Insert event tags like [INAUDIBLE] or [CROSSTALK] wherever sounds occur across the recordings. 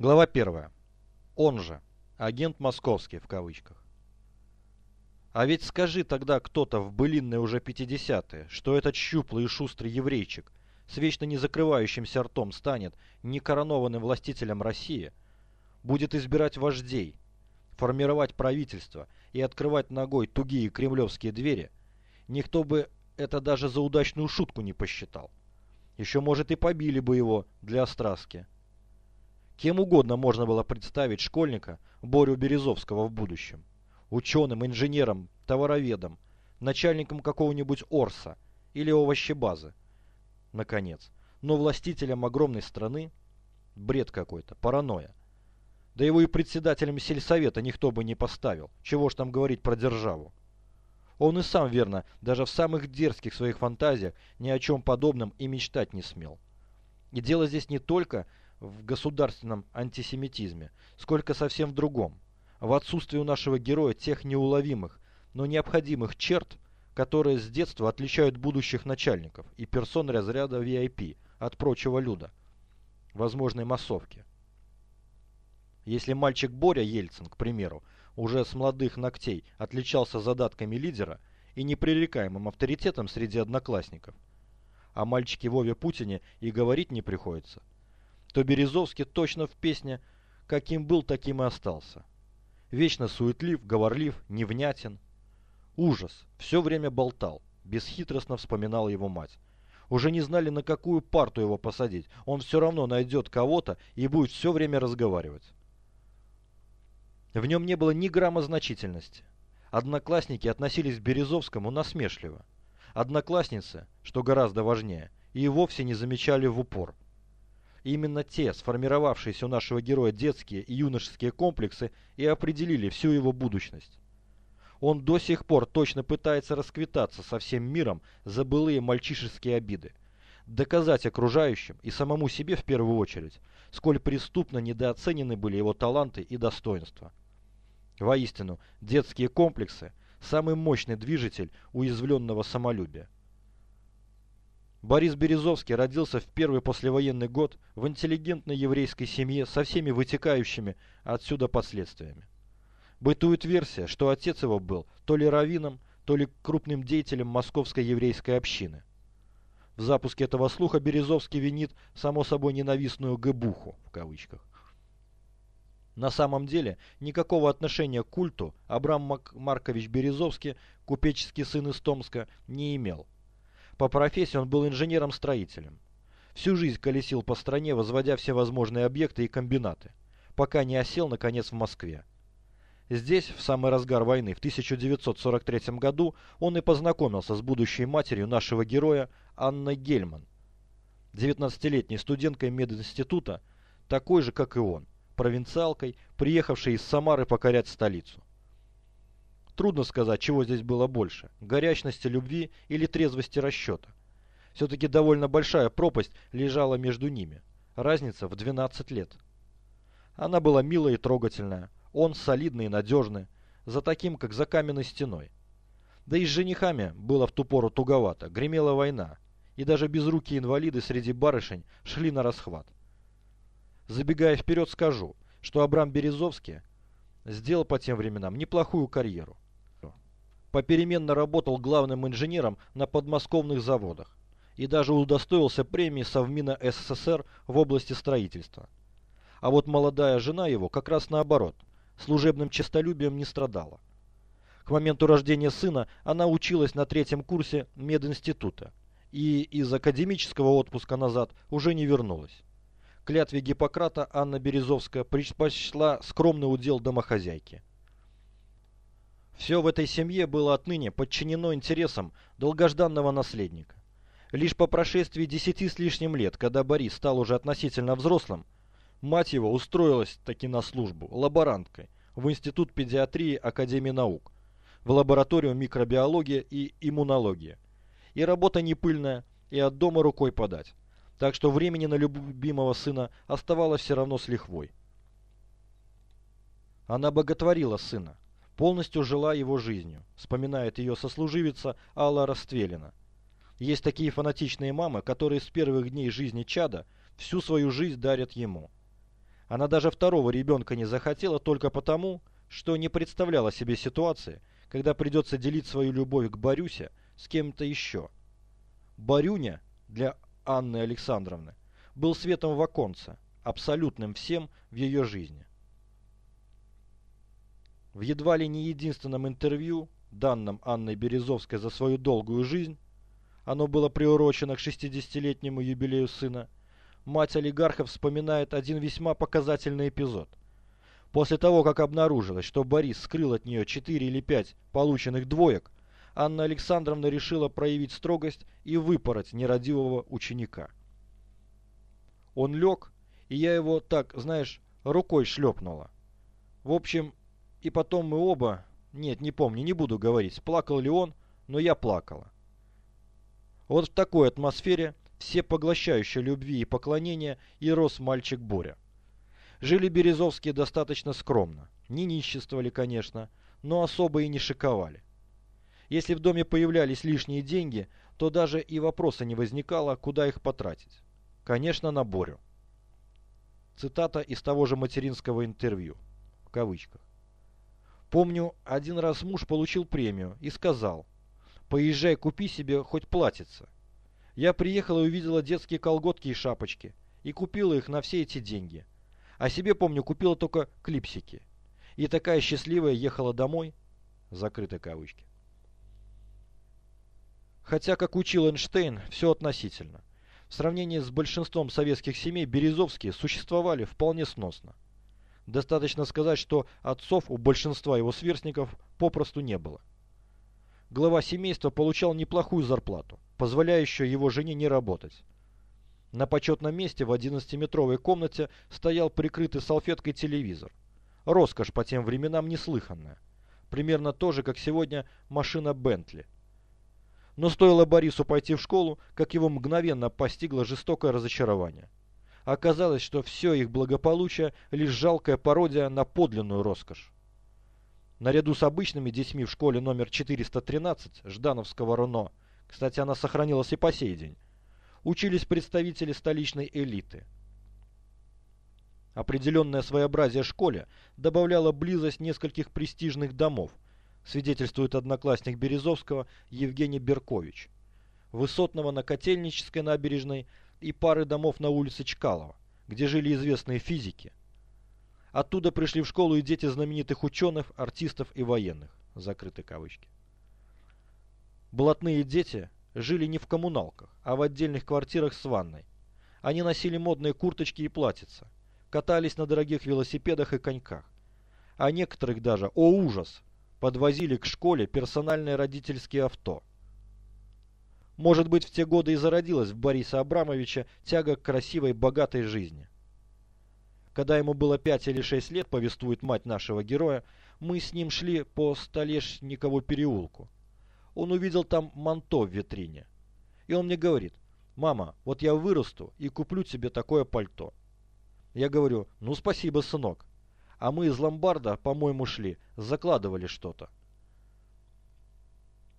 Глава 1. Он же. Агент московский в кавычках. А ведь скажи тогда кто-то в былинные уже 50-е, что этот щуплый и шустрый еврейчик с вечно не закрывающимся ртом станет некоронованным властителем России, будет избирать вождей, формировать правительство и открывать ногой тугие кремлевские двери, никто бы это даже за удачную шутку не посчитал. Еще, может, и побили бы его для остраски. Кем угодно можно было представить школьника Борю Березовского в будущем. Ученым, инженером, товароведом, начальником какого-нибудь Орса или овощебазы. Наконец. Но властителем огромной страны – бред какой-то, паранойя. Да его и председателем сельсовета никто бы не поставил. Чего ж там говорить про державу. Он и сам, верно, даже в самых дерзких своих фантазиях ни о чем подобном и мечтать не смел. И дело здесь не только в государственном антисемитизме, сколько совсем в другом. В отсутствии у нашего героя тех неуловимых, но необходимых черт, которые с детства отличают будущих начальников и персон разряда VIP от прочего люда, возможной массовки. Если мальчик Боря Ельцин, к примеру, уже с молодых ногтей отличался задатками лидера и непререкаемым авторитетом среди одноклассников, а мальчике Вове Путине и говорить не приходится, то Березовский точно в песне «Каким был, таким и остался». Вечно суетлив, говорлив, невнятен. Ужас, все время болтал, бесхитростно вспоминала его мать. Уже не знали, на какую парту его посадить. Он все равно найдет кого-то и будет все время разговаривать. В нем не было ни грамма значительности. Одноклассники относились к Березовскому насмешливо. Одноклассницы, что гораздо важнее, и вовсе не замечали в упор. Именно те, сформировавшиеся у нашего героя детские и юношеские комплексы, и определили всю его будущность. Он до сих пор точно пытается расквитаться со всем миром за былые мальчишеские обиды. Доказать окружающим и самому себе в первую очередь, сколь преступно недооценены были его таланты и достоинства. Воистину, детские комплексы – самый мощный движитель уязвленного самолюбия. Борис Березовский родился в первый послевоенный год в интеллигентной еврейской семье со всеми вытекающими отсюда последствиями. Бытует версия, что отец его был то ли раввином, то ли крупным деятелем московской еврейской общины. В запуске этого слуха Березовский винит, само собой, ненавистную «гбуху» в кавычках. На самом деле, никакого отношения к культу Абрам Маркович Березовский, купеческий сын из Томска, не имел. По профессии он был инженером-строителем. Всю жизнь колесил по стране, возводя все возможные объекты и комбинаты, пока не осел, наконец, в Москве. Здесь, в самый разгар войны, в 1943 году, он и познакомился с будущей матерью нашего героя Анной Гельман, 19-летней студенткой мединститута, такой же, как и он, провинциалкой, приехавшей из Самары покорять столицу. Трудно сказать, чего здесь было больше – горячности любви или трезвости расчета. Все-таки довольно большая пропасть лежала между ними. Разница в 12 лет. Она была милая и трогательная, он солидный и надежный, за таким, как за каменной стеной. Да и с женихами было в ту пору туговато, гремела война, и даже безрукие инвалиды среди барышень шли на расхват. Забегая вперед, скажу, что Абрам Березовский сделал по тем временам неплохую карьеру попеременно работал главным инженером на подмосковных заводах и даже удостоился премии Совмина СССР в области строительства. А вот молодая жена его как раз наоборот, служебным честолюбием не страдала. К моменту рождения сына она училась на третьем курсе мединститута и из академического отпуска назад уже не вернулась. Клятве Гиппократа Анна Березовская предпочла скромный удел домохозяйки – все в этой семье было отныне подчинено интересам долгожданного наследника. Лишь по прошествии десяти с лишним лет, когда Борис стал уже относительно взрослым, мать его устроилась таки на службу лаборанткой в Институт педиатрии Академии наук, в лабораторию микробиологии и иммунологии. И работа не пыльная, и от дома рукой подать. Так что времени на любимого сына оставалось все равно с лихвой. Она боготворила сына, полностью жила его жизнью, вспоминает ее сослуживица Алла Раствелина. Есть такие фанатичные мамы, которые с первых дней жизни чада всю свою жизнь дарят ему. Она даже второго ребенка не захотела только потому, что не представляла себе ситуации, когда придется делить свою любовь к Борюсе с кем-то еще. Борюня для Анны Александровны был светом в оконце, абсолютным всем в ее жизни. В едва ли не единственном интервью, данном Анной Березовской за свою долгую жизнь, оно было приурочено к 60-летнему юбилею сына, мать олигарха вспоминает один весьма показательный эпизод. После того, как обнаружилось, что Борис скрыл от нее 4 или 5 полученных двоек, Анна Александровна решила проявить строгость и выпороть нерадивого ученика. Он лег, и я его так, знаешь, рукой шлепнула. В общем, и потом мы оба... Нет, не помню, не буду говорить, плакал ли он, но я плакала. Вот в такой атмосфере все поглощающей любви и поклонения и рос мальчик Боря. Жили Березовские достаточно скромно. Не ниществовали, конечно, но особо и не шиковали. Если в доме появлялись лишние деньги, то даже и вопроса не возникало, куда их потратить. Конечно, на Борю. Цитата из того же материнского интервью. В кавычках. Помню, один раз муж получил премию и сказал, «Поезжай, купи себе хоть платьице». Я приехала и увидела детские колготки и шапочки, и купила их на все эти деньги. А себе, помню, купила только клипсики. И такая счастливая ехала домой, закрыты кавычки. Хотя, как учил Эйнштейн, все относительно. В сравнении с большинством советских семей Березовские существовали вполне сносно. Достаточно сказать, что отцов у большинства его сверстников попросту не было. Глава семейства получал неплохую зарплату, позволяющую его жене не работать. На почетном месте в 11-метровой комнате стоял прикрытый салфеткой телевизор. Роскошь по тем временам неслыханная. Примерно то же, как сегодня машина Бентли. Но стоило Борису пойти в школу, как его мгновенно постигло жестокое разочарование. Оказалось, что все их благополучие – лишь жалкая пародия на подлинную роскошь. Наряду с обычными детьми в школе номер 413 Ждановского РУНО, кстати, она сохранилась и по сей день, учились представители столичной элиты. Определенное своеобразие школе добавляло близость нескольких престижных домов, свидетельствует одноклассник Березовского Евгений Беркович, высотного на Котельнической набережной и пары домов на улице Чкалова, где жили известные физики. Оттуда пришли в школу и дети знаменитых ученых, артистов и военных. Закрыты кавычки. Блатные дети жили не в коммуналках, а в отдельных квартирах с ванной. Они носили модные курточки и платьица, катались на дорогих велосипедах и коньках. А некоторых даже, о ужас, подвозили к школе персональные родительские авто. Может быть, в те годы и зародилась в Бориса Абрамовича тяга к красивой, богатой жизни. Когда ему было пять или шесть лет, повествует мать нашего героя, мы с ним шли по Столешникову переулку. Он увидел там манто в витрине. И он мне говорит, «Мама, вот я вырасту и куплю тебе такое пальто». Я говорю, «Ну спасибо, сынок, а мы из ломбарда, по-моему, шли, закладывали что-то.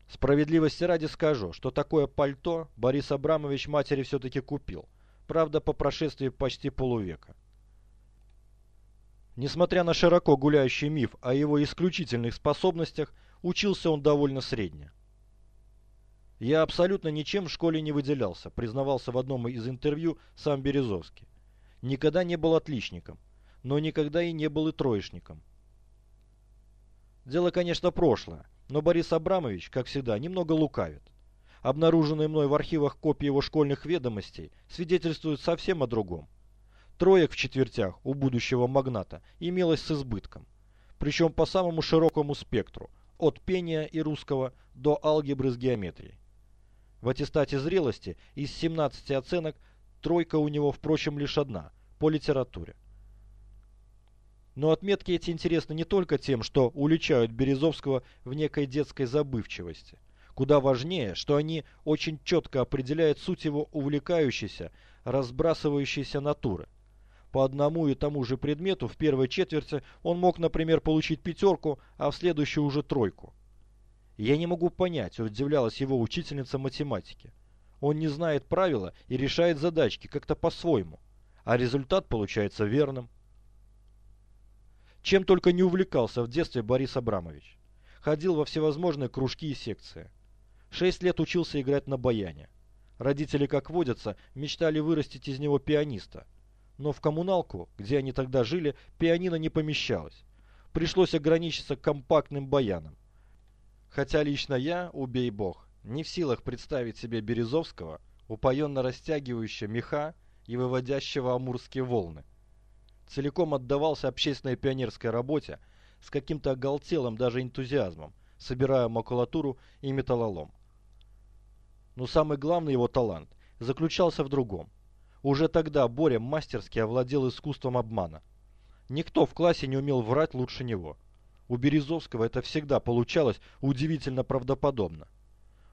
Справедливости ради скажу, что такое пальто Борис Абрамович матери все-таки купил, правда по прошествии почти полувека. Несмотря на широко гуляющий миф о его исключительных способностях, учился он довольно средне. «Я абсолютно ничем в школе не выделялся», признавался в одном из интервью сам Березовский. «Никогда не был отличником но никогда и не был и троечником. Дело, конечно, прошлое, но Борис Абрамович, как всегда, немного лукавит. Обнаруженные мной в архивах копии его школьных ведомостей свидетельствуют совсем о другом. Троек в четвертях у будущего магната имелось с избытком. Причем по самому широкому спектру, от пения и русского до алгебры с геометрией. В аттестате зрелости из 17 оценок тройка у него, впрочем, лишь одна – по литературе. Но отметки эти интересны не только тем, что уличают Березовского в некой детской забывчивости. Куда важнее, что они очень четко определяют суть его увлекающейся, разбрасывающейся натуры. По одному и тому же предмету в первой четверти он мог, например, получить пятерку, а в следующую уже тройку. Я не могу понять, удивлялась его учительница математики. Он не знает правила и решает задачки как-то по-своему, а результат получается верным. Чем только не увлекался в детстве Борис Абрамович. Ходил во всевозможные кружки и секции. Шесть лет учился играть на баяне. Родители, как водятся, мечтали вырастить из него пианиста. Но в коммуналку, где они тогда жили, пианино не помещалось. Пришлось ограничиться компактным баяном. Хотя лично я, убей бог, не в силах представить себе Березовского, упоенно растягивающего меха и выводящего амурские волны. Целиком отдавался общественной пионерской работе с каким-то оголтелым даже энтузиазмом, собирая макулатуру и металлолом. Но самый главный его талант заключался в другом. Уже тогда Боря мастерски овладел искусством обмана. Никто в классе не умел врать лучше него. У Березовского это всегда получалось удивительно правдоподобно.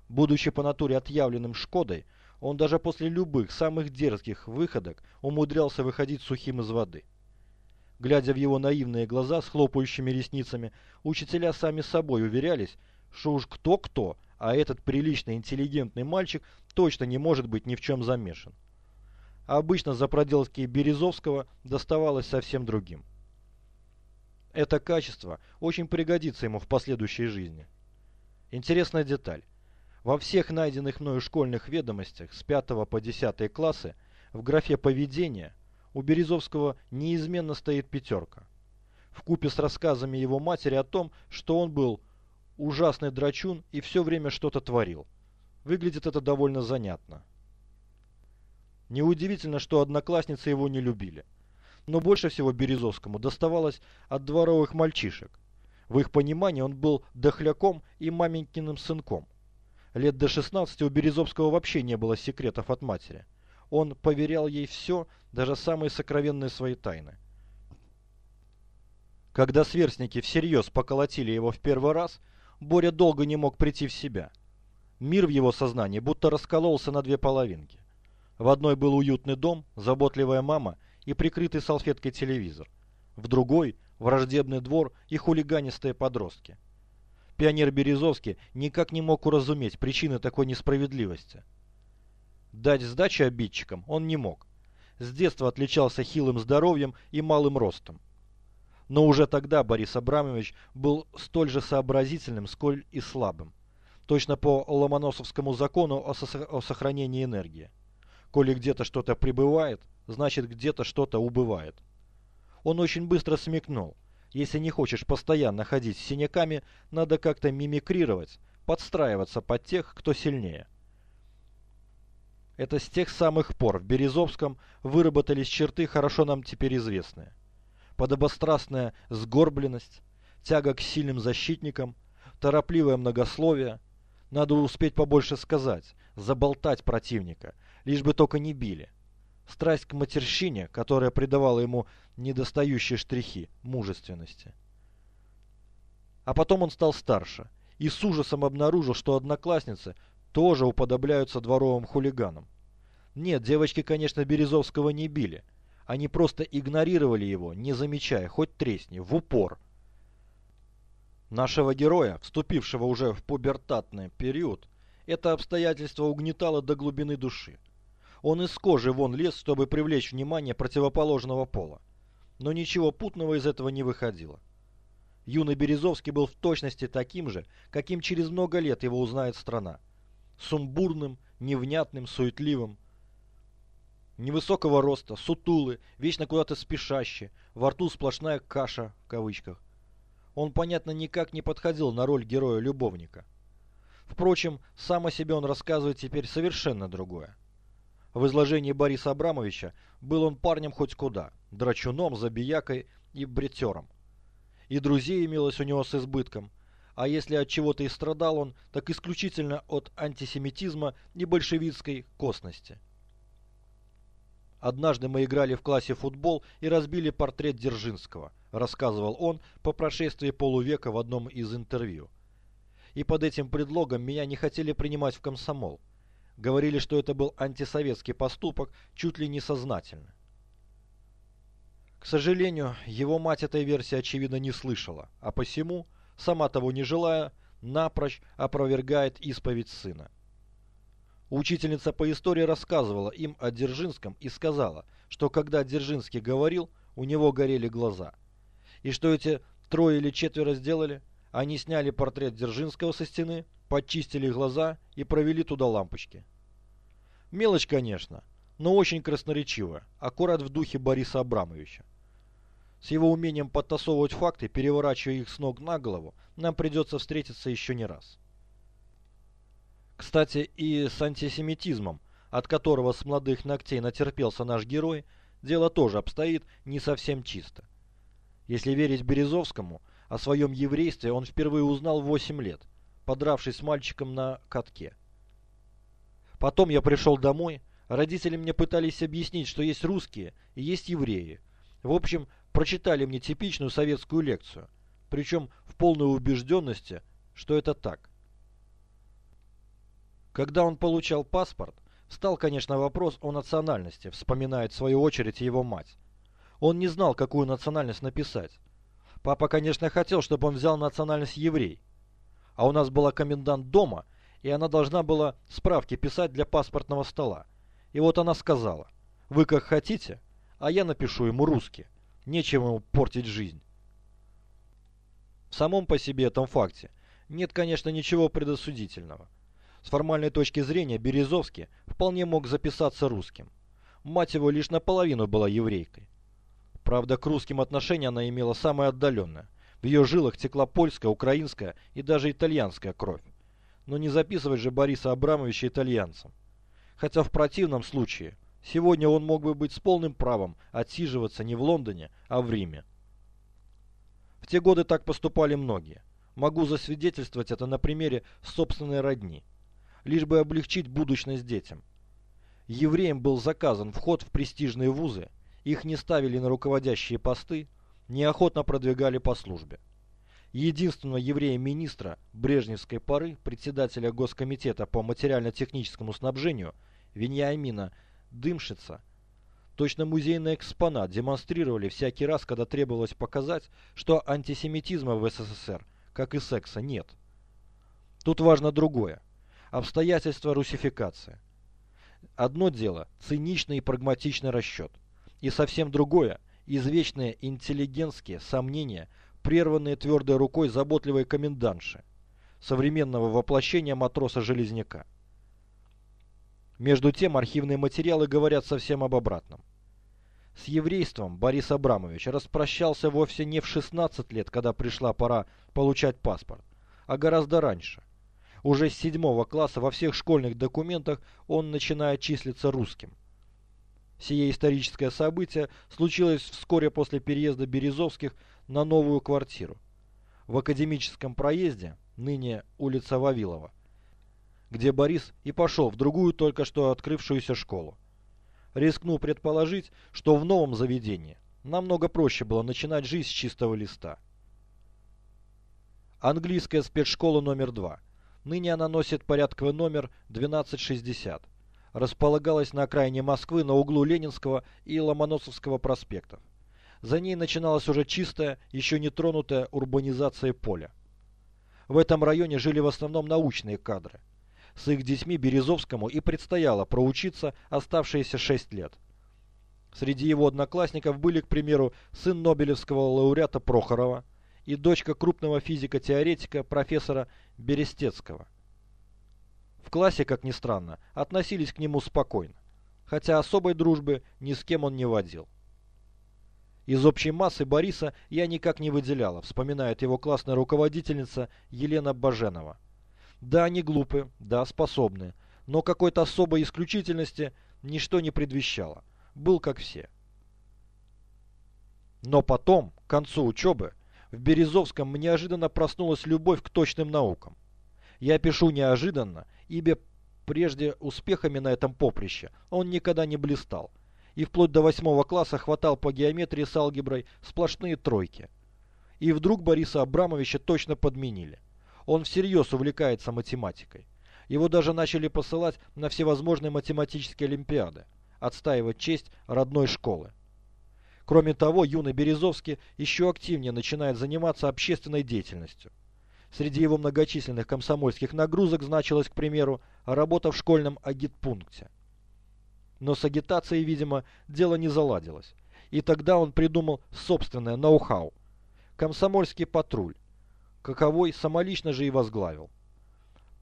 Будучи по натуре отъявленным Шкодой, он даже после любых самых дерзких выходок умудрялся выходить сухим из воды. Глядя в его наивные глаза с хлопающими ресницами, учителя сами собой уверялись, что уж кто-кто, а этот приличный интеллигентный мальчик точно не может быть ни в чем замешан. Обычно за проделки Березовского доставалось совсем другим. Это качество очень пригодится ему в последующей жизни. Интересная деталь. Во всех найденных мною школьных ведомостях с 5 по 10 классы в графе «Поведение» у Березовского неизменно стоит пятерка. В купе с рассказами его матери о том, что он был ужасный драчун и все время что-то творил. Выглядит это довольно занятно. Неудивительно, что одноклассницы его не любили. Но больше всего Березовскому доставалось от дворовых мальчишек. В их понимании он был дохляком и маменькиным сынком. Лет до 16 у Березовского вообще не было секретов от матери. Он поверял ей все, даже самые сокровенные свои тайны. Когда сверстники всерьез поколотили его в первый раз, Боря долго не мог прийти в себя. Мир в его сознании будто раскололся на две половинки. В одной был уютный дом, заботливая мама и прикрытый салфеткой телевизор. В другой – враждебный двор и хулиганистые подростки. Пионер Березовский никак не мог уразуметь причины такой несправедливости. Дать сдачи обидчикам он не мог. С детства отличался хилым здоровьем и малым ростом. Но уже тогда Борис Абрамович был столь же сообразительным, сколь и слабым. Точно по Ломоносовскому закону о, о сохранении энергии. Коли где-то что-то прибывает, значит где-то что-то убывает. Он очень быстро смекнул. Если не хочешь постоянно ходить с синяками, надо как-то мимикрировать, подстраиваться под тех, кто сильнее. Это с тех самых пор в Березовском выработались черты, хорошо нам теперь известные подобострастная сгорбленность, тяга к сильным защитникам, торопливое многословие. Надо успеть побольше сказать, заболтать противника, лишь бы только не били. Страсть к матерщине, которая придавала ему недостающие штрихи мужественности. А потом он стал старше и с ужасом обнаружил, что одноклассницы тоже уподобляются дворовым хулиганам. Нет, девочки, конечно, Березовского не били, они просто игнорировали его, не замечая, хоть тресни, в упор. Нашего героя, вступившего уже в пубертатный период, это обстоятельство угнетало до глубины души. Он из кожи вон лез, чтобы привлечь внимание противоположного пола. Но ничего путного из этого не выходило. Юный Березовский был в точности таким же, каким через много лет его узнает страна. Сумбурным, невнятным, суетливым, Невысокого роста, сутулы, вечно куда-то спешащий, во рту сплошная «каша» в кавычках. Он, понятно, никак не подходил на роль героя-любовника. Впрочем, сам о себе он рассказывает теперь совершенно другое. В изложении Бориса Абрамовича был он парнем хоть куда, драчуном, забиякой и бретером. И друзей имелось у него с избытком, а если от чего-то и страдал он, так исключительно от антисемитизма и большевистской косности. Однажды мы играли в классе футбол и разбили портрет Дзержинского, рассказывал он по прошествии полувека в одном из интервью. И под этим предлогом меня не хотели принимать в комсомол. Говорили, что это был антисоветский поступок, чуть ли не сознательно. К сожалению, его мать этой версии очевидно не слышала, а посему, сама того не желая, напрочь опровергает исповедь сына. Учительница по истории рассказывала им о Дзержинском и сказала, что когда Дзержинский говорил, у него горели глаза. И что эти трое или четверо сделали? Они сняли портрет Дзержинского со стены, подчистили глаза и провели туда лампочки. Мелочь, конечно, но очень красноречивая, аккурат в духе Бориса Абрамовича. С его умением подтасовывать факты, переворачивая их с ног на голову, нам придется встретиться еще не раз. Кстати, и с антисемитизмом, от которого с молодых ногтей натерпелся наш герой, дело тоже обстоит не совсем чисто. Если верить Березовскому, о своем еврействе он впервые узнал в 8 лет, подравшись с мальчиком на катке. Потом я пришел домой, родители мне пытались объяснить, что есть русские и есть евреи. В общем, прочитали мне типичную советскую лекцию, причем в полной убежденности, что это так. Когда он получал паспорт, встал, конечно, вопрос о национальности, вспоминает в свою очередь его мать. Он не знал, какую национальность написать. Папа, конечно, хотел, чтобы он взял национальность еврей. А у нас была комендант дома, и она должна была справки писать для паспортного стола. И вот она сказала, вы как хотите, а я напишу ему русский. Нечем ему портить жизнь. В самом по себе этом факте нет, конечно, ничего предосудительного. С формальной точки зрения Березовский вполне мог записаться русским. Мать его лишь наполовину была еврейкой. Правда, к русским отношения она имела самое отдаленное. В ее жилах текла польская, украинская и даже итальянская кровь. Но не записывать же Бориса Абрамовича итальянцем. Хотя в противном случае, сегодня он мог бы быть с полным правом отсиживаться не в Лондоне, а в Риме. В те годы так поступали многие. Могу засвидетельствовать это на примере собственной родни. Лишь бы облегчить будущность детям. Евреям был заказан вход в престижные вузы, их не ставили на руководящие посты, неохотно продвигали по службе. Единственного еврея-министра Брежневской поры, председателя Госкомитета по материально-техническому снабжению Вениамина Дымшица, точно музейный экспонат демонстрировали всякий раз, когда требовалось показать, что антисемитизма в СССР, как и секса, нет. Тут важно другое. Обстоятельства русификации. Одно дело – циничный и прагматичный расчет и совсем другое – извечные интеллигентские сомнения, прерванные твердой рукой заботливой комендантши, современного воплощения матроса-железняка. Между тем архивные материалы говорят совсем об обратном. С еврейством Борис Абрамович распрощался вовсе не в 16 лет, когда пришла пора получать паспорт, а гораздо раньше. Уже с седьмого класса во всех школьных документах он начинает числиться русским. Сие историческое событие случилось вскоре после переезда Березовских на новую квартиру. В академическом проезде, ныне улица Вавилова, где Борис и пошел в другую только что открывшуюся школу. Рискну предположить, что в новом заведении намного проще было начинать жизнь с чистого листа. Английская спецшкола номер два. Ныне она носит порядковый номер 1260 располагалась на окраине Москвы на углу Ленинского и Ломоносовского проспектов. За ней начиналась уже чистая, еще не тронутая урбанизация поля. В этом районе жили в основном научные кадры. С их детьми Березовскому и предстояло проучиться оставшиеся шесть лет. Среди его одноклассников были, к примеру, сын Нобелевского лауреата Прохорова и дочка крупного физика-теоретика профессора Берестецкого – в классе, как ни странно, относились к нему спокойно, хотя особой дружбы ни с кем он не водил. Из общей массы Бориса я никак не выделяла, вспоминает его классная руководительница Елена Баженова. Да, они глупы, да, способны, но какой-то особой исключительности ничто не предвещало. Был как все. Но потом, к концу учебы, в Березовском неожиданно проснулась любовь к точным наукам. Я пишу неожиданно, ибо прежде успехами на этом поприще он никогда не блистал. И вплоть до восьмого класса хватал по геометрии с алгеброй сплошные тройки. И вдруг Бориса Абрамовича точно подменили. Он всерьез увлекается математикой. Его даже начали посылать на всевозможные математические олимпиады, отстаивать честь родной школы. Кроме того, юный Березовский еще активнее начинает заниматься общественной деятельностью. Среди его многочисленных комсомольских нагрузок значилась, к примеру, работа в школьном агитпункте. Но с агитацией, видимо, дело не заладилось. И тогда он придумал собственное ноу-хау. комсомольский патруль, каковой самолично же и возглавил.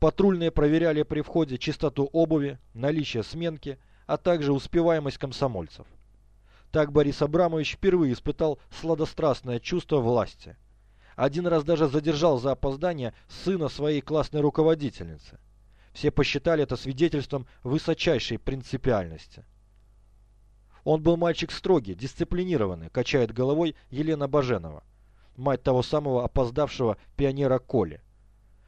Патрульные проверяли при входе чистоту обуви, наличие сменки, а также успеваемость комсомольцев. Так Борис Абрамович впервые испытал сладострастное чувство власти. Один раз даже задержал за опоздание сына своей классной руководительницы. Все посчитали это свидетельством высочайшей принципиальности. Он был мальчик строгий, дисциплинированный, качает головой Елена Баженова, мать того самого опоздавшего пионера Коли.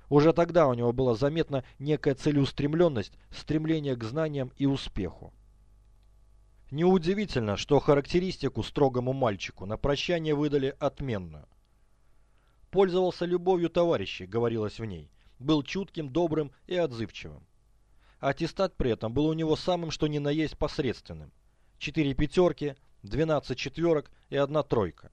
Уже тогда у него была заметна некая целеустремленность, стремление к знаниям и успеху. Неудивительно, что характеристику строгому мальчику на прощание выдали отменную. «Пользовался любовью товарищей», — говорилось в ней, был чутким, добрым и отзывчивым. Аттестат при этом был у него самым что ни на есть посредственным. Четыре пятерки, двенадцать четверок и одна тройка.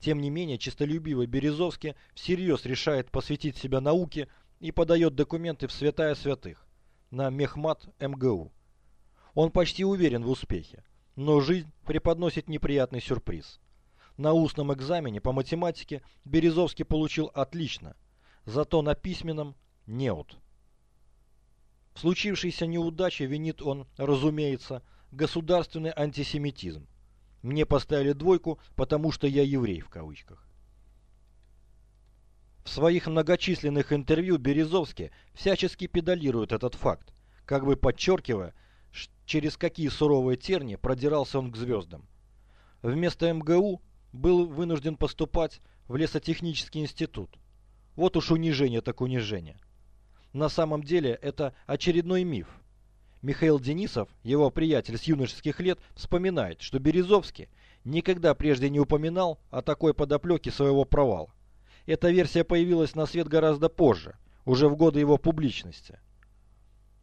Тем не менее, честолюбивый Березовский всерьез решает посвятить себя науке и подает документы в святая святых на Мехмат МГУ. Он почти уверен в успехе, но жизнь преподносит неприятный сюрприз. На устном экзамене по математике Березовский получил отлично, зато на письменном – неуд. В случившейся неудаче винит он, разумеется, государственный антисемитизм. Мне поставили двойку, потому что я еврей в кавычках. В своих многочисленных интервью Березовский всячески педалирует этот факт, как бы подчеркивая, через какие суровые терни продирался он к звездам. Вместо МГУ был вынужден поступать в лесотехнический институт. Вот уж унижение так унижение. На самом деле это очередной миф. Михаил Денисов, его приятель с юношеских лет, вспоминает, что Березовский никогда прежде не упоминал о такой подоплеке своего провала. Эта версия появилась на свет гораздо позже, уже в годы его публичности.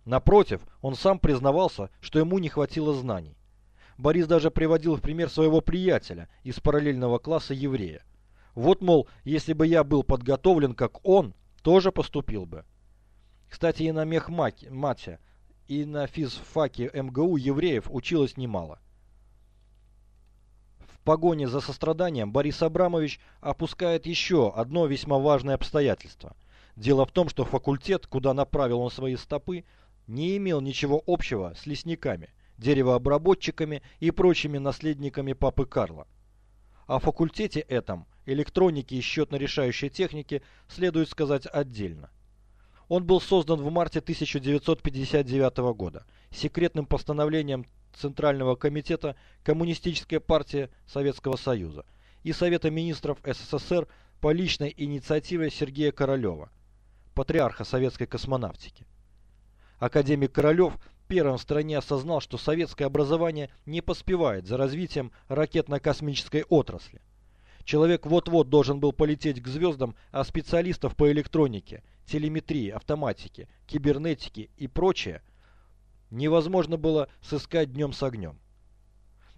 Напротив, он сам признавался, что ему не хватило знаний. Борис даже приводил в пример своего приятеля из параллельного класса еврея. Вот, мол, если бы я был подготовлен, как он, тоже поступил бы. Кстати, и на мехмате, и на физфаке МГУ евреев училось немало. В погоне за состраданием Борис Абрамович опускает еще одно весьма важное обстоятельство. Дело в том, что факультет, куда направил он свои стопы, не имел ничего общего с лесниками, деревообработчиками и прочими наследниками папы Карла. О факультете этом, электроники и счетно-решающей техники, следует сказать отдельно. Он был создан в марте 1959 года секретным постановлением Центрального комитета Коммунистической партии Советского Союза и Совета министров СССР по личной инициативе Сергея Королева, патриарха советской космонавтики. Академик Королев первым в стране осознал, что советское образование не поспевает за развитием ракетно-космической отрасли. Человек вот-вот должен был полететь к звездам, а специалистов по электронике, телеметрии, автоматике, кибернетике и прочее невозможно было сыскать днем с огнем.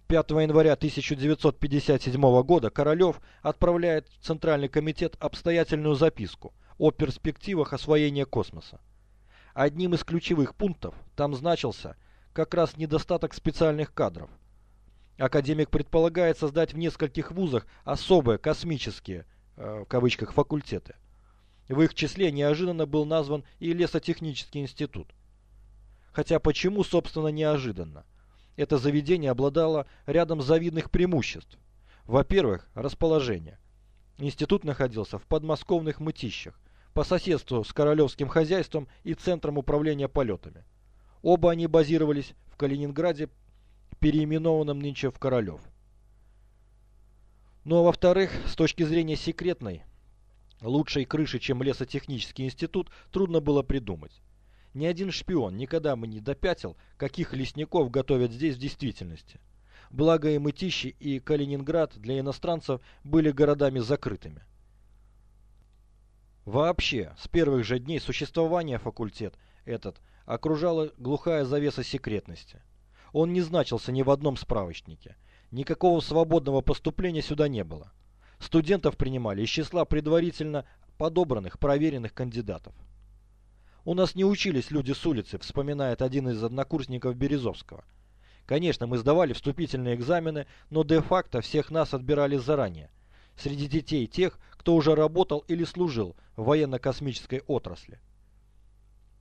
5 января 1957 года Королев отправляет в Центральный комитет обстоятельную записку о перспективах освоения космоса. Одним из ключевых пунктов там значился как раз недостаток специальных кадров. Академик предполагает создать в нескольких вузах особые космические, э, в кавычках, факультеты. В их числе неожиданно был назван и лесотехнический институт. Хотя почему, собственно, неожиданно? Это заведение обладало рядом завидных преимуществ. Во-первых, расположение. Институт находился в подмосковных мытищах, по соседству с Королевским хозяйством и Центром управления полетами. Оба они базировались в Калининграде, переименованном нынче в Королев. Ну а во-вторых, с точки зрения секретной, лучшей крыши, чем лесотехнический институт, трудно было придумать. Ни один шпион никогда бы не допятил, каких лесников готовят здесь в действительности. Благо и Мытищи, и Калининград для иностранцев были городами закрытыми. Вообще, с первых же дней существования факультет этот окружала глухая завеса секретности. Он не значился ни в одном справочнике. Никакого свободного поступления сюда не было. Студентов принимали из числа предварительно подобранных, проверенных кандидатов. «У нас не учились люди с улицы», вспоминает один из однокурсников Березовского. «Конечно, мы сдавали вступительные экзамены, но де-факто всех нас отбирали заранее, среди детей тех, кто уже работал или служил в военно-космической отрасли.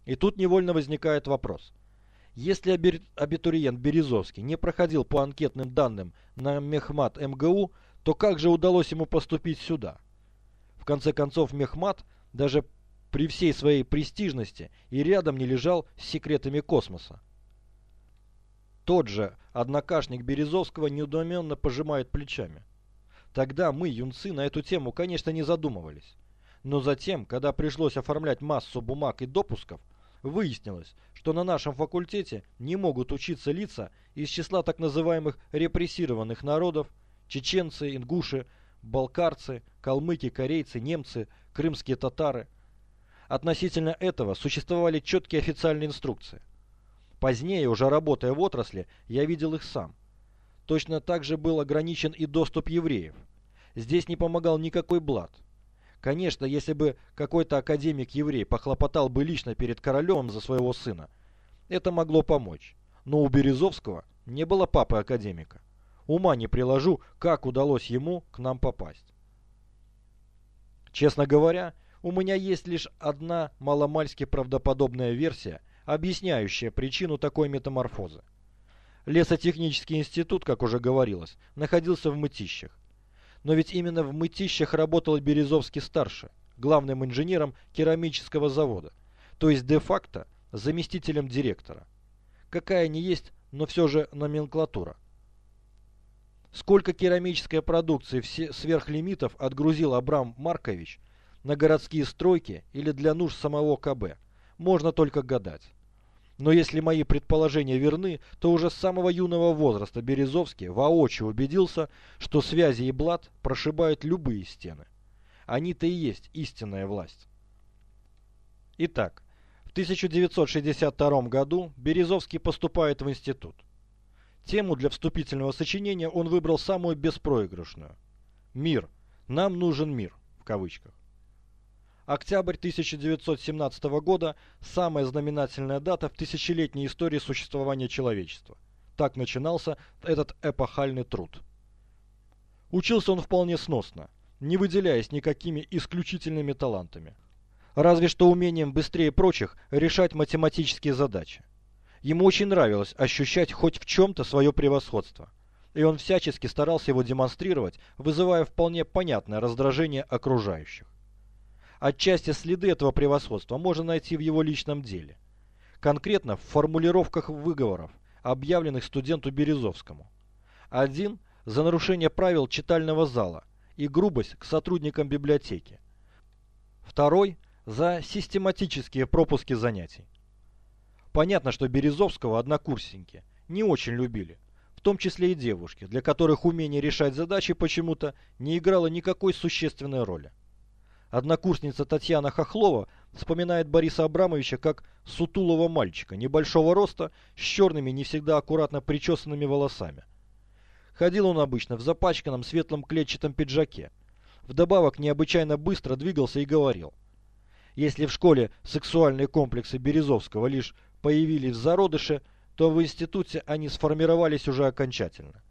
И тут невольно возникает вопрос. Если абитуриент Березовский не проходил по анкетным данным на Мехмат МГУ, то как же удалось ему поступить сюда? В конце концов, Мехмат, даже при всей своей престижности, и рядом не лежал с секретами космоса. Тот же однокашник Березовского недоуменно пожимает плечами. Тогда мы, юнцы, на эту тему, конечно, не задумывались. Но затем, когда пришлось оформлять массу бумаг и допусков, выяснилось, что на нашем факультете не могут учиться лица из числа так называемых репрессированных народов, чеченцы, ингуши, балкарцы, калмыки, корейцы, немцы, крымские татары. Относительно этого существовали четкие официальные инструкции. Позднее, уже работая в отрасли, я видел их сам. Точно так же был ограничен и доступ евреев. Здесь не помогал никакой блат. Конечно, если бы какой-то академик-еврей похлопотал бы лично перед королем за своего сына, это могло помочь. Но у Березовского не было папы-академика. Ума не приложу, как удалось ему к нам попасть. Честно говоря, у меня есть лишь одна маломальски правдоподобная версия, объясняющая причину такой метаморфозы. Лесотехнический институт, как уже говорилось, находился в Мытищах. Но ведь именно в Мытищах работал Березовский-старший, главным инженером керамического завода, то есть де-факто заместителем директора. Какая ни есть, но все же номенклатура. Сколько керамической продукции сверхлимитов отгрузил Абрам Маркович на городские стройки или для нужд самого КБ, можно только гадать. Но если мои предположения верны, то уже с самого юного возраста Березовский воочию убедился, что связи и блат прошибают любые стены. Они-то и есть истинная власть. Итак, в 1962 году Березовский поступает в институт. Тему для вступительного сочинения он выбрал самую беспроигрышную. «Мир. Нам нужен мир» в кавычках. Октябрь 1917 года – самая знаменательная дата в тысячелетней истории существования человечества. Так начинался этот эпохальный труд. Учился он вполне сносно, не выделяясь никакими исключительными талантами. Разве что умением быстрее прочих решать математические задачи. Ему очень нравилось ощущать хоть в чем-то свое превосходство. И он всячески старался его демонстрировать, вызывая вполне понятное раздражение окружающих. Отчасти следы этого превосходства можно найти в его личном деле. Конкретно в формулировках выговоров, объявленных студенту Березовскому. Один – за нарушение правил читального зала и грубость к сотрудникам библиотеки. Второй – за систематические пропуски занятий. Понятно, что Березовского однокурсники не очень любили, в том числе и девушки, для которых умение решать задачи почему-то не играло никакой существенной роли. Однокурсница Татьяна Хохлова вспоминает Бориса Абрамовича как сутулого мальчика, небольшого роста, с черными, не всегда аккуратно причесанными волосами. Ходил он обычно в запачканном светлом клетчатом пиджаке. Вдобавок необычайно быстро двигался и говорил. Если в школе сексуальные комплексы Березовского лишь появились в зародыше, то в институте они сформировались уже окончательно.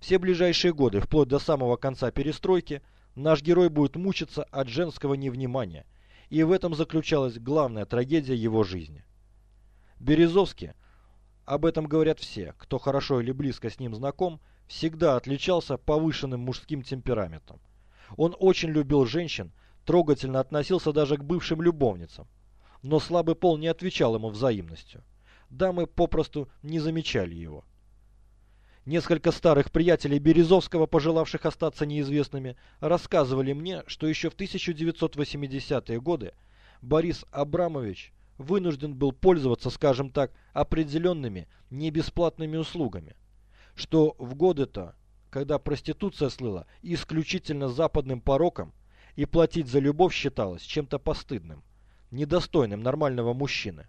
Все ближайшие годы, вплоть до самого конца перестройки, наш герой будет мучиться от женского невнимания, и в этом заключалась главная трагедия его жизни. Березовский, об этом говорят все, кто хорошо или близко с ним знаком, всегда отличался повышенным мужским темпераментом. Он очень любил женщин, трогательно относился даже к бывшим любовницам, но слабый пол не отвечал ему взаимностью. Дамы попросту не замечали его. Несколько старых приятелей Березовского, пожелавших остаться неизвестными, рассказывали мне, что еще в 1980-е годы Борис Абрамович вынужден был пользоваться, скажем так, определенными небесплатными услугами. Что в годы-то, когда проституция слыла исключительно западным пороком, и платить за любовь считалось чем-то постыдным, недостойным нормального мужчины.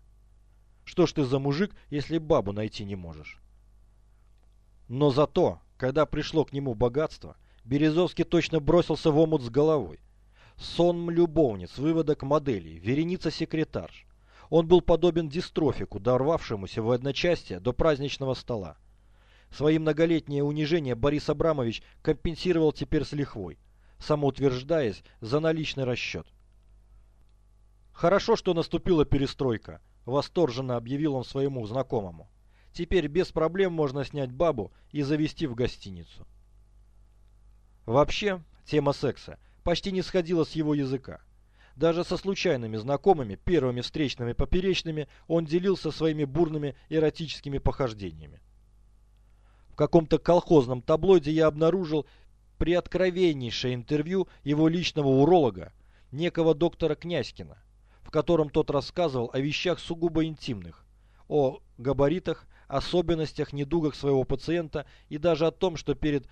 Что ж ты за мужик, если бабу найти не можешь? Но зато, когда пришло к нему богатство, Березовский точно бросился в омут с головой. Сон любовниц, выводок моделей, вереница секретарш. Он был подобен дистрофику, дорвавшемуся в одночасье до праздничного стола. Свои многолетние унижения Борис Абрамович компенсировал теперь с лихвой. самоутверждаясь за наличный расчет. «Хорошо, что наступила перестройка», – восторженно объявил он своему знакомому. «Теперь без проблем можно снять бабу и завести в гостиницу». Вообще, тема секса почти не сходила с его языка. Даже со случайными знакомыми, первыми встречными поперечными, он делился своими бурными эротическими похождениями. В каком-то колхозном таблоиде я обнаружил приоткровеннейшее интервью его личного уролога, некого доктора Князькина, в котором тот рассказывал о вещах сугубо интимных, о габаритах, особенностях, недугах своего пациента и даже о том, что перед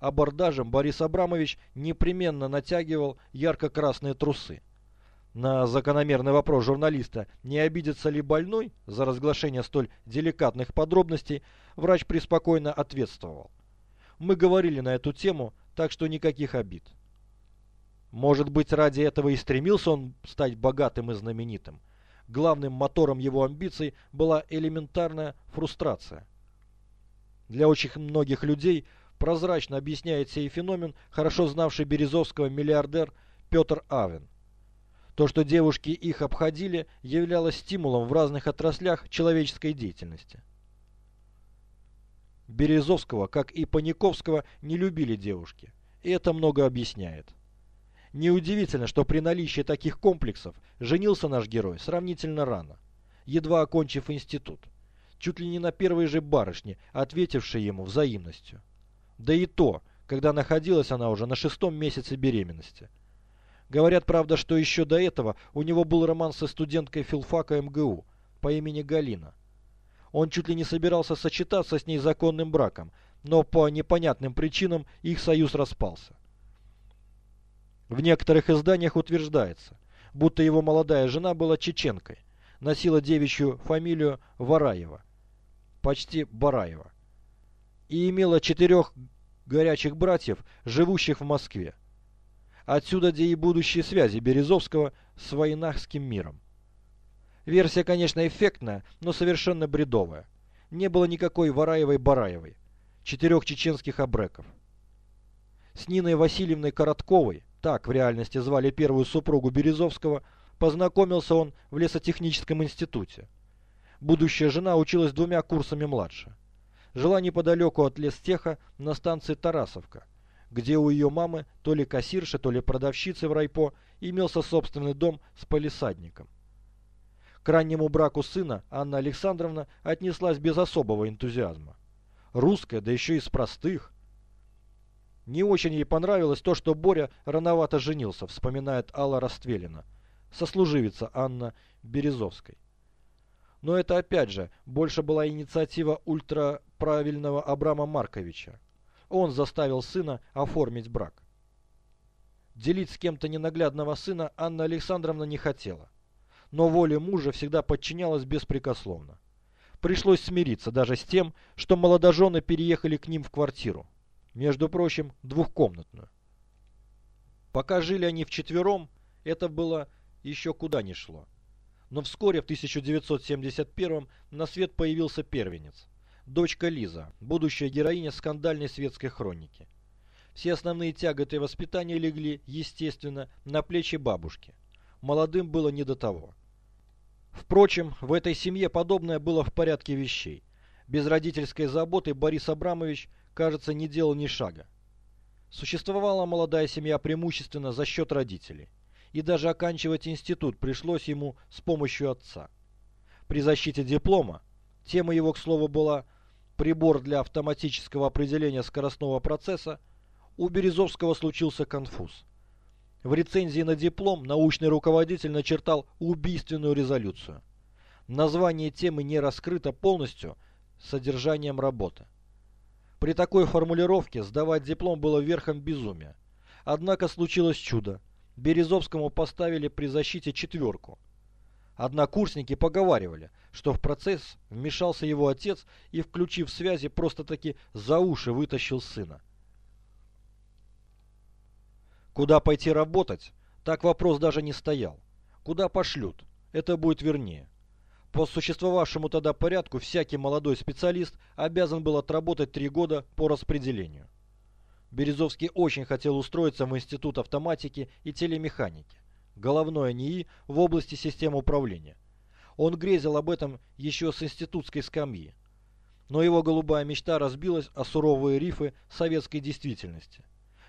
абордажем Борис Абрамович непременно натягивал ярко-красные трусы. На закономерный вопрос журналиста, не обидится ли больной за разглашение столь деликатных подробностей, врач преспокойно ответствовал. Мы говорили на эту тему, так что никаких обид. Может быть, ради этого и стремился он стать богатым и знаменитым. Главным мотором его амбиций была элементарная фрустрация. Для очень многих людей прозрачно объясняет сей феномен хорошо знавший Березовского миллиардер Петр Авен. То, что девушки их обходили, являлось стимулом в разных отраслях человеческой деятельности. Березовского, как и Паниковского, не любили девушки, и это много объясняет. Неудивительно, что при наличии таких комплексов женился наш герой сравнительно рано, едва окончив институт, чуть ли не на первой же барышне, ответившей ему взаимностью. Да и то, когда находилась она уже на шестом месяце беременности – Говорят, правда, что еще до этого у него был роман со студенткой филфака МГУ по имени Галина. Он чуть ли не собирался сочетаться с ней законным браком, но по непонятным причинам их союз распался. В некоторых изданиях утверждается, будто его молодая жена была чеченкой, носила девичью фамилию Вараева, почти Бараева, и имела четырех горячих братьев, живущих в Москве. Отсюда где и будущие связи Березовского с войнахским миром. Версия, конечно, эффектная, но совершенно бредовая. Не было никакой Вараевой-Бараевой, четырех чеченских абреков. С Ниной Васильевной Коротковой, так в реальности звали первую супругу Березовского, познакомился он в лесотехническом институте. Будущая жена училась двумя курсами младше. Жила неподалеку от лестеха на станции Тарасовка – где у ее мамы, то ли кассирши, то ли продавщицы в райпо, имелся собственный дом с полисадником. К раннему браку сына Анна Александровна отнеслась без особого энтузиазма. Русская, да еще из простых. Не очень ей понравилось то, что Боря рановато женился, вспоминает Алла Раствелина, сослуживица Анна Березовской. Но это опять же больше была инициатива ультраправильного Абрама Марковича. Он заставил сына оформить брак. Делить с кем-то ненаглядного сына Анна Александровна не хотела. Но воле мужа всегда подчинялась беспрекословно. Пришлось смириться даже с тем, что молодожены переехали к ним в квартиру. Между прочим, двухкомнатную. Пока жили они вчетвером, это было еще куда ни шло. Но вскоре, в 1971 на свет появился первенец дочка Лиза, будущая героиня скандальной светской хроники. Все основные тяготы воспитания легли, естественно, на плечи бабушки. Молодым было не до того. Впрочем, в этой семье подобное было в порядке вещей. Без родительской заботы Борис Абрамович, кажется, не делал ни шага. Существовала молодая семья преимущественно за счет родителей. И даже оканчивать институт пришлось ему с помощью отца. При защите диплома, тема его, к слову, была прибор для автоматического определения скоростного процесса, у Березовского случился конфуз. В рецензии на диплом научный руководитель начертал убийственную резолюцию. Название темы не раскрыто полностью содержанием работы. При такой формулировке сдавать диплом было верхом безумия. Однако случилось чудо. Березовскому поставили при защите четверку – Однокурсники поговаривали, что в процесс вмешался его отец и, включив связи, просто-таки за уши вытащил сына. Куда пойти работать? Так вопрос даже не стоял. Куда пошлют? Это будет вернее. По существовавшему тогда порядку всякий молодой специалист обязан был отработать три года по распределению. Березовский очень хотел устроиться в Институт автоматики и телемеханики, головное НИИ в области систем управления. Он грезил об этом еще с институтской скамьи. Но его голубая мечта разбилась о суровые рифы советской действительности.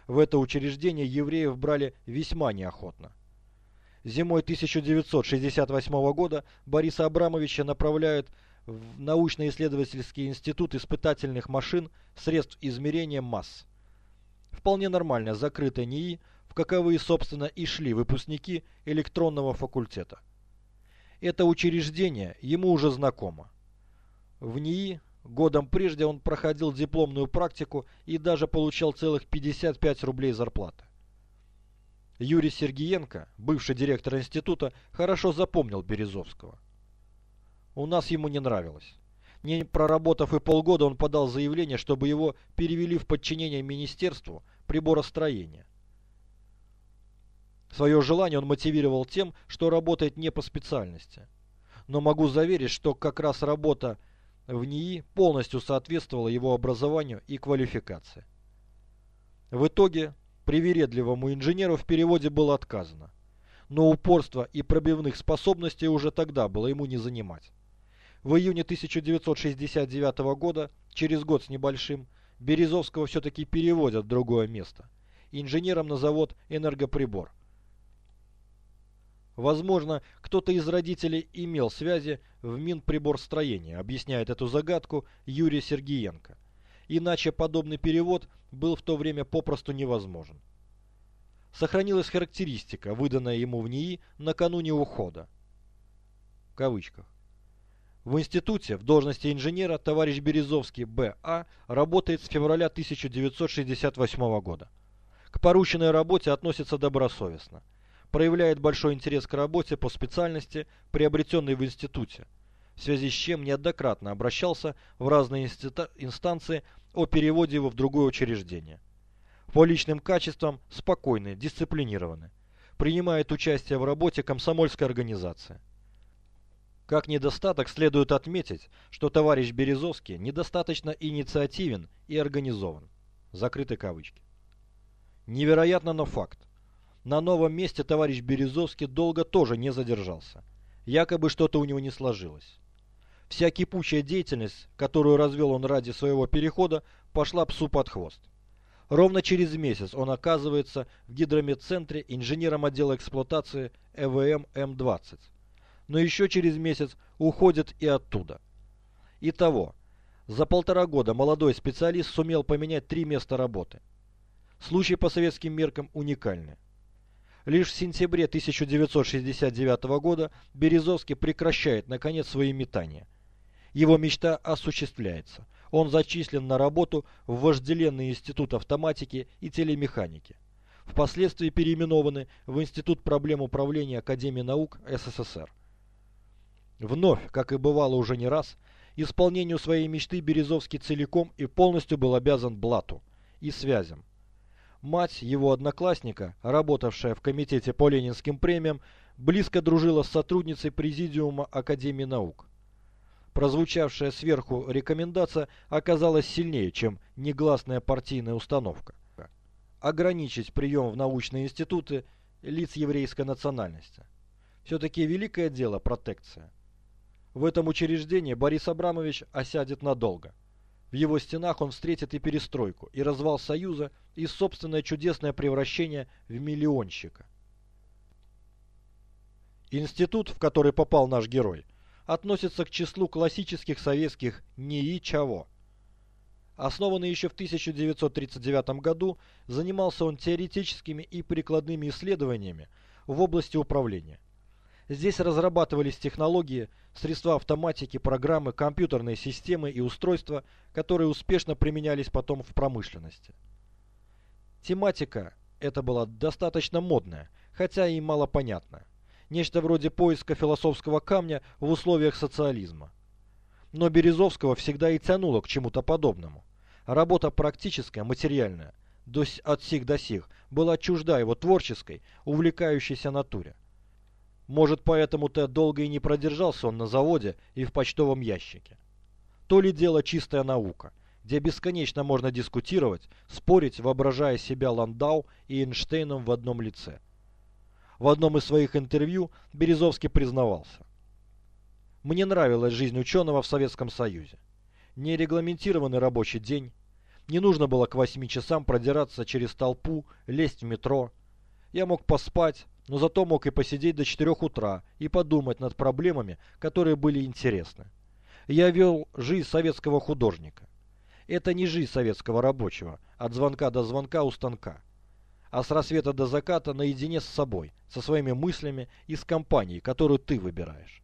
В это учреждение евреев брали весьма неохотно. Зимой 1968 года Бориса Абрамовича направляют в научно-исследовательский институт испытательных машин средств измерения масс. Вполне нормальная закрытая НИИ, в каковые, собственно, и шли выпускники электронного факультета. Это учреждение ему уже знакомо. В НИИ годом прежде он проходил дипломную практику и даже получал целых 55 рублей зарплаты. Юрий Сергиенко, бывший директор института, хорошо запомнил Березовского. У нас ему не нравилось. Не проработав и полгода, он подал заявление, чтобы его перевели в подчинение Министерству приборостроения. Свое желание он мотивировал тем, что работает не по специальности. Но могу заверить, что как раз работа в НИИ полностью соответствовала его образованию и квалификации. В итоге привередливому инженеру в переводе было отказано. Но упорства и пробивных способностей уже тогда было ему не занимать. В июне 1969 года, через год с небольшим, Березовского все-таки переводят в другое место. Инженером на завод «Энергоприбор». Возможно, кто-то из родителей имел связи в Минприборстроении, объясняет эту загадку Юрий Сергиенко. Иначе подобный перевод был в то время попросту невозможен. Сохранилась характеристика, выданная ему в НИИ накануне ухода. В кавычках. В институте в должности инженера товарищ Березовский Б.А. работает с февраля 1968 года. К порученной работе относится добросовестно – проявляет большой интерес к работе по специальности, приобретенной в институте, в связи с чем неоднократно обращался в разные инстанции о переводе его в другое учреждение. По личным качествам спокойный, дисциплинированный. Принимает участие в работе комсомольской организации. Как недостаток следует отметить, что товарищ Березовский недостаточно инициативен и организован. Закрыты кавычки. Невероятно, но факт. На новом месте товарищ Березовский долго тоже не задержался. Якобы что-то у него не сложилось. Вся кипучая деятельность, которую развел он ради своего перехода, пошла псу под хвост. Ровно через месяц он оказывается в гидромедцентре инженером отдела эксплуатации ЭВМ М-20. Но еще через месяц уходит и оттуда. Итого, за полтора года молодой специалист сумел поменять три места работы. Случай по советским меркам уникальный. Лишь в сентябре 1969 года Березовский прекращает, наконец, свои метания. Его мечта осуществляется. Он зачислен на работу в вожделенный институт автоматики и телемеханики. Впоследствии переименованы в Институт проблем управления Академии наук СССР. Вновь, как и бывало уже не раз, исполнению своей мечты Березовский целиком и полностью был обязан Блату и связям. Мать его одноклассника, работавшая в комитете по ленинским премиям, близко дружила с сотрудницей Президиума Академии наук. Прозвучавшая сверху рекомендация оказалась сильнее, чем негласная партийная установка. Ограничить прием в научные институты лиц еврейской национальности. Все-таки великое дело протекция. В этом учреждении Борис Абрамович осядет надолго. В его стенах он встретит и перестройку, и развал Союза, и собственное чудесное превращение в миллионщика. Институт, в который попал наш герой, относится к числу классических советских НИИ ЧАВО. Основанный еще в 1939 году, занимался он теоретическими и прикладными исследованиями в области управления. Здесь разрабатывались технологии, средства автоматики, программы, компьютерные системы и устройства, которые успешно применялись потом в промышленности. Тематика эта была достаточно модная, хотя и малопонятная. Нечто вроде поиска философского камня в условиях социализма. Но Березовского всегда и тянуло к чему-то подобному. Работа практическая, материальная, от сих до сих, была чужда его творческой, увлекающейся натуре. Может, поэтому-то долго и не продержался он на заводе и в почтовом ящике. То ли дело чистая наука. где бесконечно можно дискутировать, спорить, воображая себя Ландау и Эйнштейном в одном лице. В одном из своих интервью Березовский признавался. Мне нравилась жизнь ученого в Советском Союзе. Нерегламентированный рабочий день, не нужно было к 8 часам продираться через толпу, лезть в метро. Я мог поспать, но зато мог и посидеть до 4 утра и подумать над проблемами, которые были интересны. Я вел жизнь советского художника. Это не жизнь советского рабочего, от звонка до звонка у станка. А с рассвета до заката наедине с собой, со своими мыслями и с компанией, которую ты выбираешь.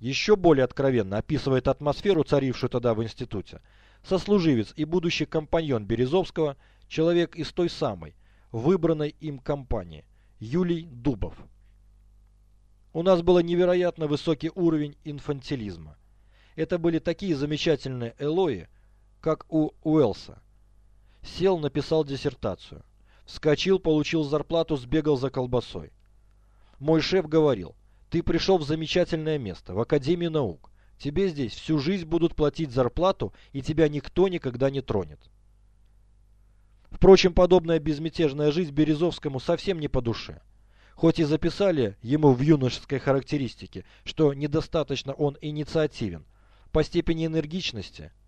Еще более откровенно описывает атмосферу, царившую тогда в институте, сослуживец и будущий компаньон Березовского, человек из той самой, выбранной им компании, Юлий Дубов. У нас был невероятно высокий уровень инфантилизма. Это были такие замечательные элои, как у Уэлса. Сел, написал диссертацию. Вскочил, получил зарплату, сбегал за колбасой. Мой шеф говорил, ты пришел в замечательное место, в Академию наук. Тебе здесь всю жизнь будут платить зарплату, и тебя никто никогда не тронет. Впрочем, подобная безмятежная жизнь Березовскому совсем не по душе. Хоть и записали ему в юношеской характеристике, что недостаточно он инициативен, по степени энергичности –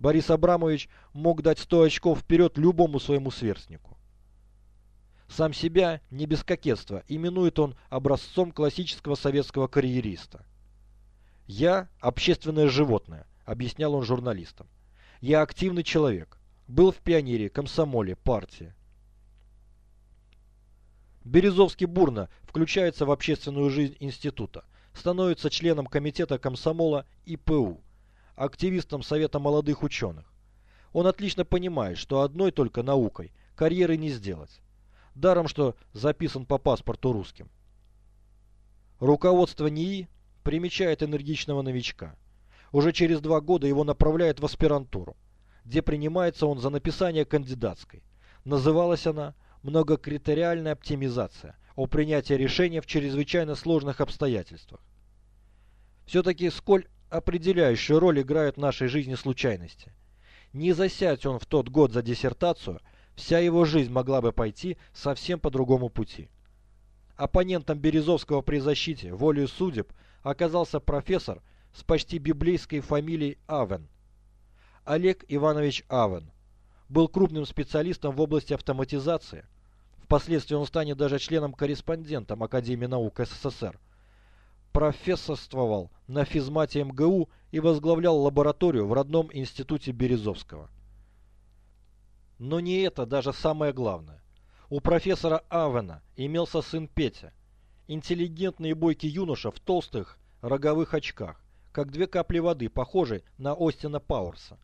Борис Абрамович мог дать 100 очков вперед любому своему сверстнику. Сам себя, не без кокетства, именует он образцом классического советского карьериста. «Я – общественное животное», – объяснял он журналистам. «Я активный человек. Был в пионере, комсомоле, партии». Березовский бурно включается в общественную жизнь института, становится членом комитета комсомола ИПУ, активистом Совета молодых ученых. Он отлично понимает, что одной только наукой карьеры не сделать. Даром, что записан по паспорту русским. Руководство НИИ примечает энергичного новичка. Уже через два года его направляют в аспирантуру, где принимается он за написание кандидатской. Называлась она «Многокритериальная оптимизация» о принятии решения в чрезвычайно сложных обстоятельствах. Все-таки сколь определяющую роль играют в нашей жизни случайности. Не засядь он в тот год за диссертацию, вся его жизнь могла бы пойти совсем по другому пути. Оппонентом Березовского при защите, волею судеб, оказался профессор с почти библейской фамилией Авен. Олег Иванович Авен был крупным специалистом в области автоматизации. Впоследствии он станет даже членом-корреспондентом Академии наук СССР – профессорствовал на физмате МГУ и возглавлял лабораторию в родном институте Березовского. Но не это даже самое главное. У профессора Авена имелся сын Петя, интеллигентный и бойкий юноша в толстых роговых очках, как две капли воды, похожий на Остина Пауэрса.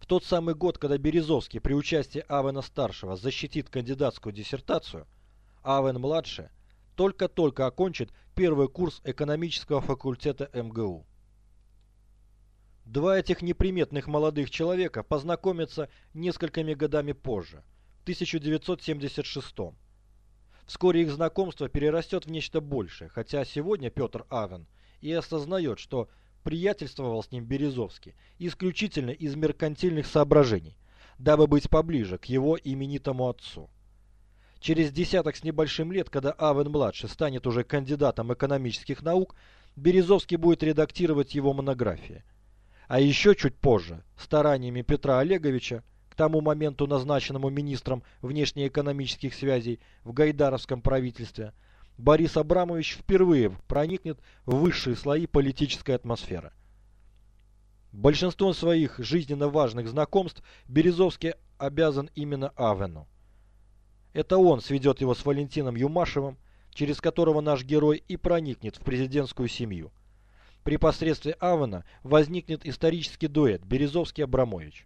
В тот самый год, когда Березовский при участии Авена-старшего защитит кандидатскую диссертацию, Авен-младший только-только окончит первый курс экономического факультета МГУ. Два этих неприметных молодых человека познакомятся несколькими годами позже, в 1976 -м. Вскоре их знакомство перерастет в нечто большее, хотя сегодня Петр Авен и осознает, что приятельствовал с ним Березовский исключительно из меркантильных соображений, дабы быть поближе к его именитому отцу. Через десяток с небольшим лет, когда Авен-младший станет уже кандидатом экономических наук, Березовский будет редактировать его монографии. А еще чуть позже, стараниями Петра Олеговича, к тому моменту назначенному министром внешнеэкономических связей в Гайдаровском правительстве, Борис Абрамович впервые проникнет в высшие слои политической атмосферы. Большинством своих жизненно важных знакомств Березовский обязан именно Авену. Это он сведет его с Валентином Юмашевым, через которого наш герой и проникнет в президентскую семью. При посредстве Авена возникнет исторический дуэт Березовский-Абрамович.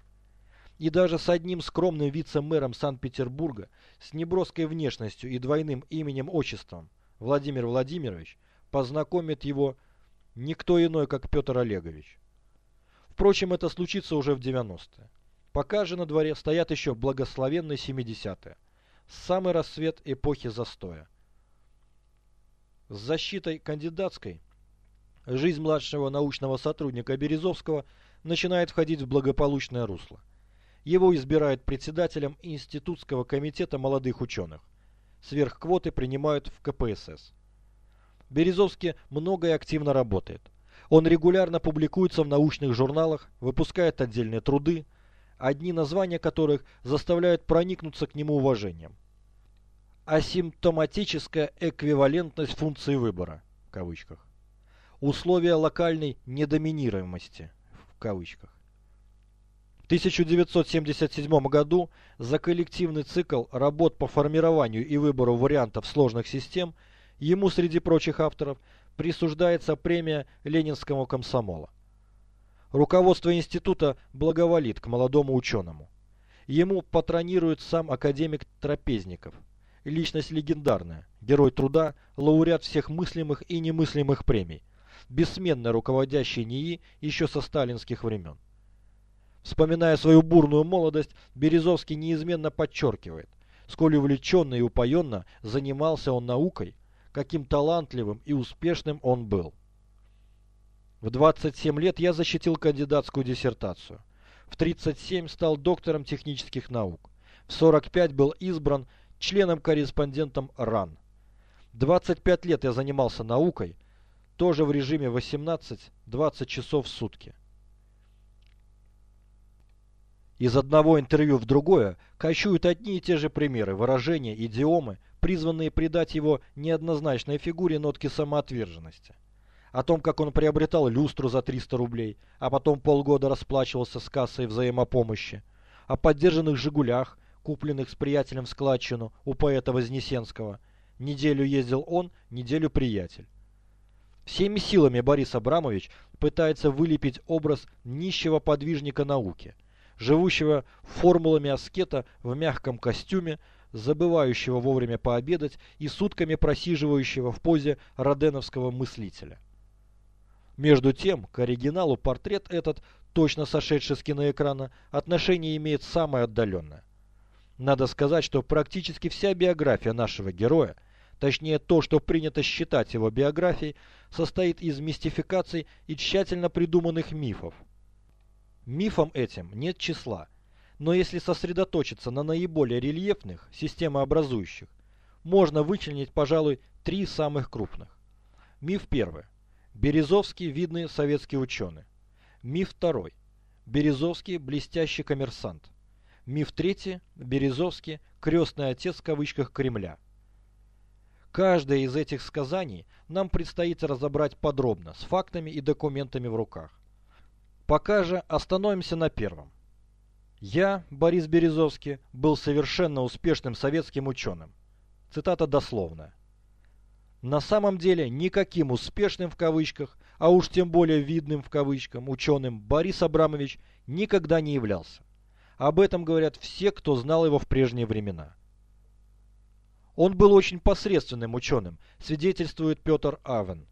И даже с одним скромным вице-мэром Санкт-Петербурга, с неброской внешностью и двойным именем-отчеством, Владимир Владимирович, познакомит его никто иной, как Петр Олегович. Впрочем, это случится уже в 90-е. Пока же на дворе стоят еще благословенные 70-е самый рассвет эпохи застоя. С защитой кандидатской жизнь младшего научного сотрудника Березовского начинает входить в благополучное русло. Его избирают председателем Институтского комитета молодых ученых. Сверхквоты принимают в КПСС. Березовский много и активно работает. Он регулярно публикуется в научных журналах, выпускает отдельные труды, одни названия которых заставляют проникнуться к нему уважением. Асимптоматическая эквивалентность функции выбора, в кавычках. Условия локальной недоминируемости, в кавычках. В 1977 году за коллективный цикл работ по формированию и выбору вариантов сложных систем ему, среди прочих авторов, присуждается премия Ленинского комсомола. Руководство института благоволит к молодому ученому. Ему патронирует сам академик Трапезников. Личность легендарная, герой труда, лауреат всех мыслимых и немыслимых премий, бессменный руководящий НИИ еще со сталинских времен. Вспоминая свою бурную молодость, Березовский неизменно подчеркивает, сколь увлеченно и упоенно занимался он наукой, каким талантливым и успешным он был. В 27 лет я защитил кандидатскую диссертацию. В 37 стал доктором технических наук. В 45 был избран членом-корреспондентом РАН. 25 лет я занимался наукой, тоже в режиме 18-20 часов в сутки. Из одного интервью в другое кочуют одни и те же примеры, выражения, идиомы, призванные придать его неоднозначной фигуре нотки самоотверженности о том, как он приобретал люстру за 300 рублей, а потом полгода расплачивался с кассой взаимопомощи, о поддержанных «Жигулях», купленных с приятелем в складчину у поэта Вознесенского. Неделю ездил он, неделю приятель. Всеми силами Борис Абрамович пытается вылепить образ нищего подвижника науки, живущего формулами аскета в мягком костюме, забывающего вовремя пообедать и сутками просиживающего в позе роденовского мыслителя. Между тем, к оригиналу портрет этот, точно сошедший с киноэкрана, отношение имеет самое отдаленное. Надо сказать, что практически вся биография нашего героя, точнее то, что принято считать его биографией, состоит из мистификаций и тщательно придуманных мифов. Мифам этим нет числа, но если сосредоточиться на наиболее рельефных, системообразующих, можно вычленить, пожалуй, три самых крупных. Миф первый. Березовский – видный советский ученый. Миф второй. Березовский – блестящий коммерсант. Миф третий. Березовский – крестный отец в кавычках Кремля. Каждое из этих сказаний нам предстоит разобрать подробно, с фактами и документами в руках. Пока же остановимся на первом. Я, Борис Березовский, был совершенно успешным советским ученым. Цитата дословная. На самом деле никаким успешным в кавычках, а уж тем более видным в кавычках, ученым Борис Абрамович никогда не являлся. Об этом говорят все, кто знал его в прежние времена. Он был очень посредственным ученым, свидетельствует Петр Авен.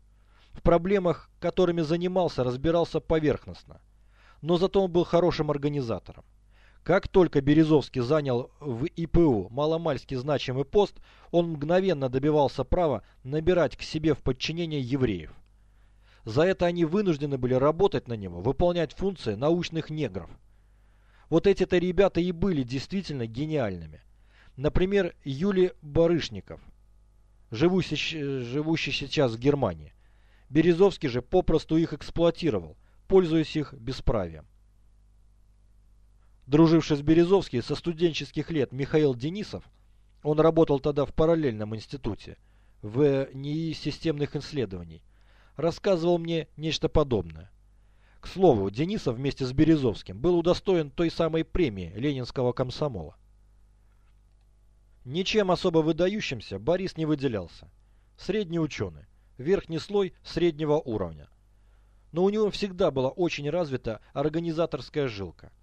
В проблемах, которыми занимался, разбирался поверхностно. Но зато он был хорошим организатором. Как только Березовский занял в ИПУ маломальски значимый пост, он мгновенно добивался права набирать к себе в подчинение евреев. За это они вынуждены были работать на него, выполнять функции научных негров. Вот эти-то ребята и были действительно гениальными. Например, Юлий Барышников, живущий сейчас в Германии. Березовский же попросту их эксплуатировал, пользуясь их бесправием друживший с Березовским со студенческих лет Михаил Денисов, он работал тогда в параллельном институте, в НИИ системных исследований, рассказывал мне нечто подобное. К слову, Денисов вместе с Березовским был удостоен той самой премии Ленинского комсомола. Ничем особо выдающимся Борис не выделялся. Средний ученый, верхний слой среднего уровня. Но у него всегда была очень развита организаторская жилка –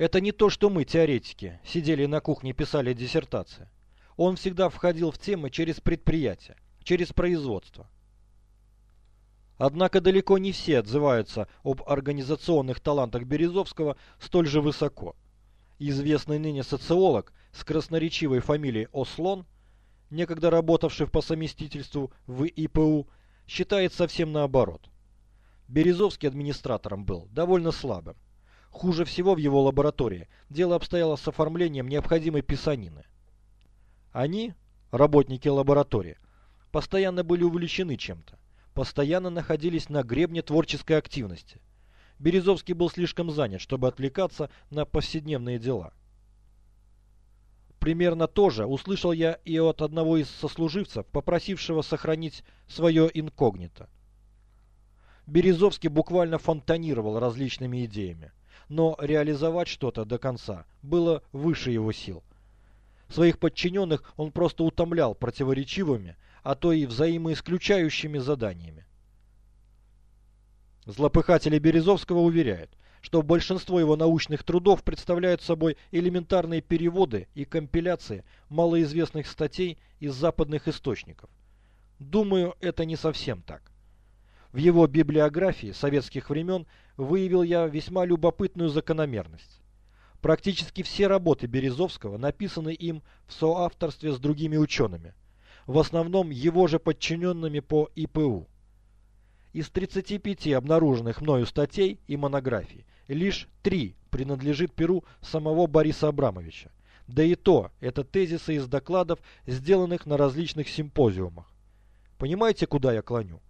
это не то, что мы, теоретики, сидели на кухне и писали диссертации. Он всегда входил в темы через предприятие, через производство. Однако далеко не все отзываются об организационных талантах Березовского столь же высоко. Известный ныне социолог с красноречивой фамилией Ослон, некогда работавший по совместительству в ИПУ, считает совсем наоборот. Березовский администратором был довольно слабым. Хуже всего в его лаборатории дело обстояло с оформлением необходимой писанины. Они, работники лаборатории, постоянно были увлечены чем-то, постоянно находились на гребне творческой активности. Березовский был слишком занят, чтобы отвлекаться на повседневные дела. Примерно то же услышал я и от одного из сослуживцев, попросившего сохранить свое инкогнито. Березовский буквально фонтанировал различными идеями, но реализовать что-то до конца было выше его сил. Своих подчиненных он просто утомлял противоречивыми, а то и взаимоисключающими заданиями. Злопыхатели Березовского уверяют, что большинство его научных трудов представляют собой элементарные переводы и компиляции малоизвестных статей из западных источников. Думаю, это не совсем так. В его библиографии советских времен выявил я весьма любопытную закономерность. Практически все работы Березовского написаны им в соавторстве с другими учеными, в основном его же подчиненными по ИПУ. Из 35 обнаруженных мною статей и монографий лишь три принадлежит перу самого Бориса Абрамовича. Да и то, это тезисы из докладов, сделанных на различных симпозиумах. Понимаете, куда я клоню?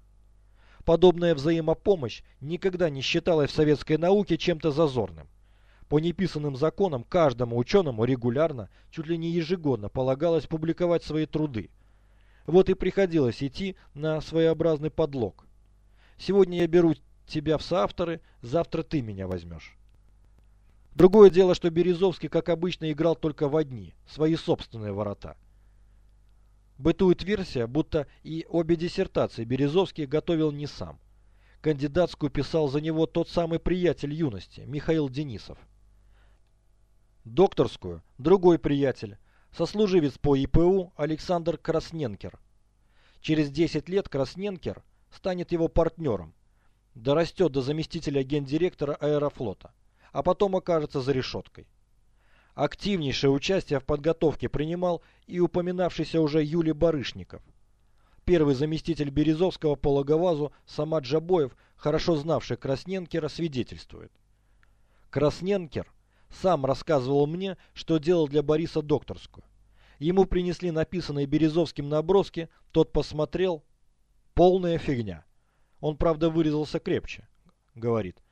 Подобная взаимопомощь никогда не считалась в советской науке чем-то зазорным. По неписанным законам каждому ученому регулярно, чуть ли не ежегодно, полагалось публиковать свои труды. Вот и приходилось идти на своеобразный подлог. Сегодня я беру тебя в соавторы, завтра ты меня возьмешь. Другое дело, что Березовский, как обычно, играл только в одни, свои собственные ворота. Бытует версия, будто и обе диссертации Березовский готовил не сам. Кандидатскую писал за него тот самый приятель юности, Михаил Денисов. Докторскую – другой приятель, сослуживец по ИПУ Александр Красненкер. Через 10 лет Красненкер станет его партнером, дорастет до заместителя гендиректора аэрофлота, а потом окажется за решеткой. Активнейшее участие в подготовке принимал и упоминавшийся уже Юлий Барышников. Первый заместитель Березовского по Логовазу Самат Жабоев, хорошо знавший Красненкера, свидетельствует. Красненкер сам рассказывал мне, что делал для Бориса докторскую. Ему принесли написанные Березовским наброски, тот посмотрел, Полная фигня. Он, правда, вырезался крепче, говорит.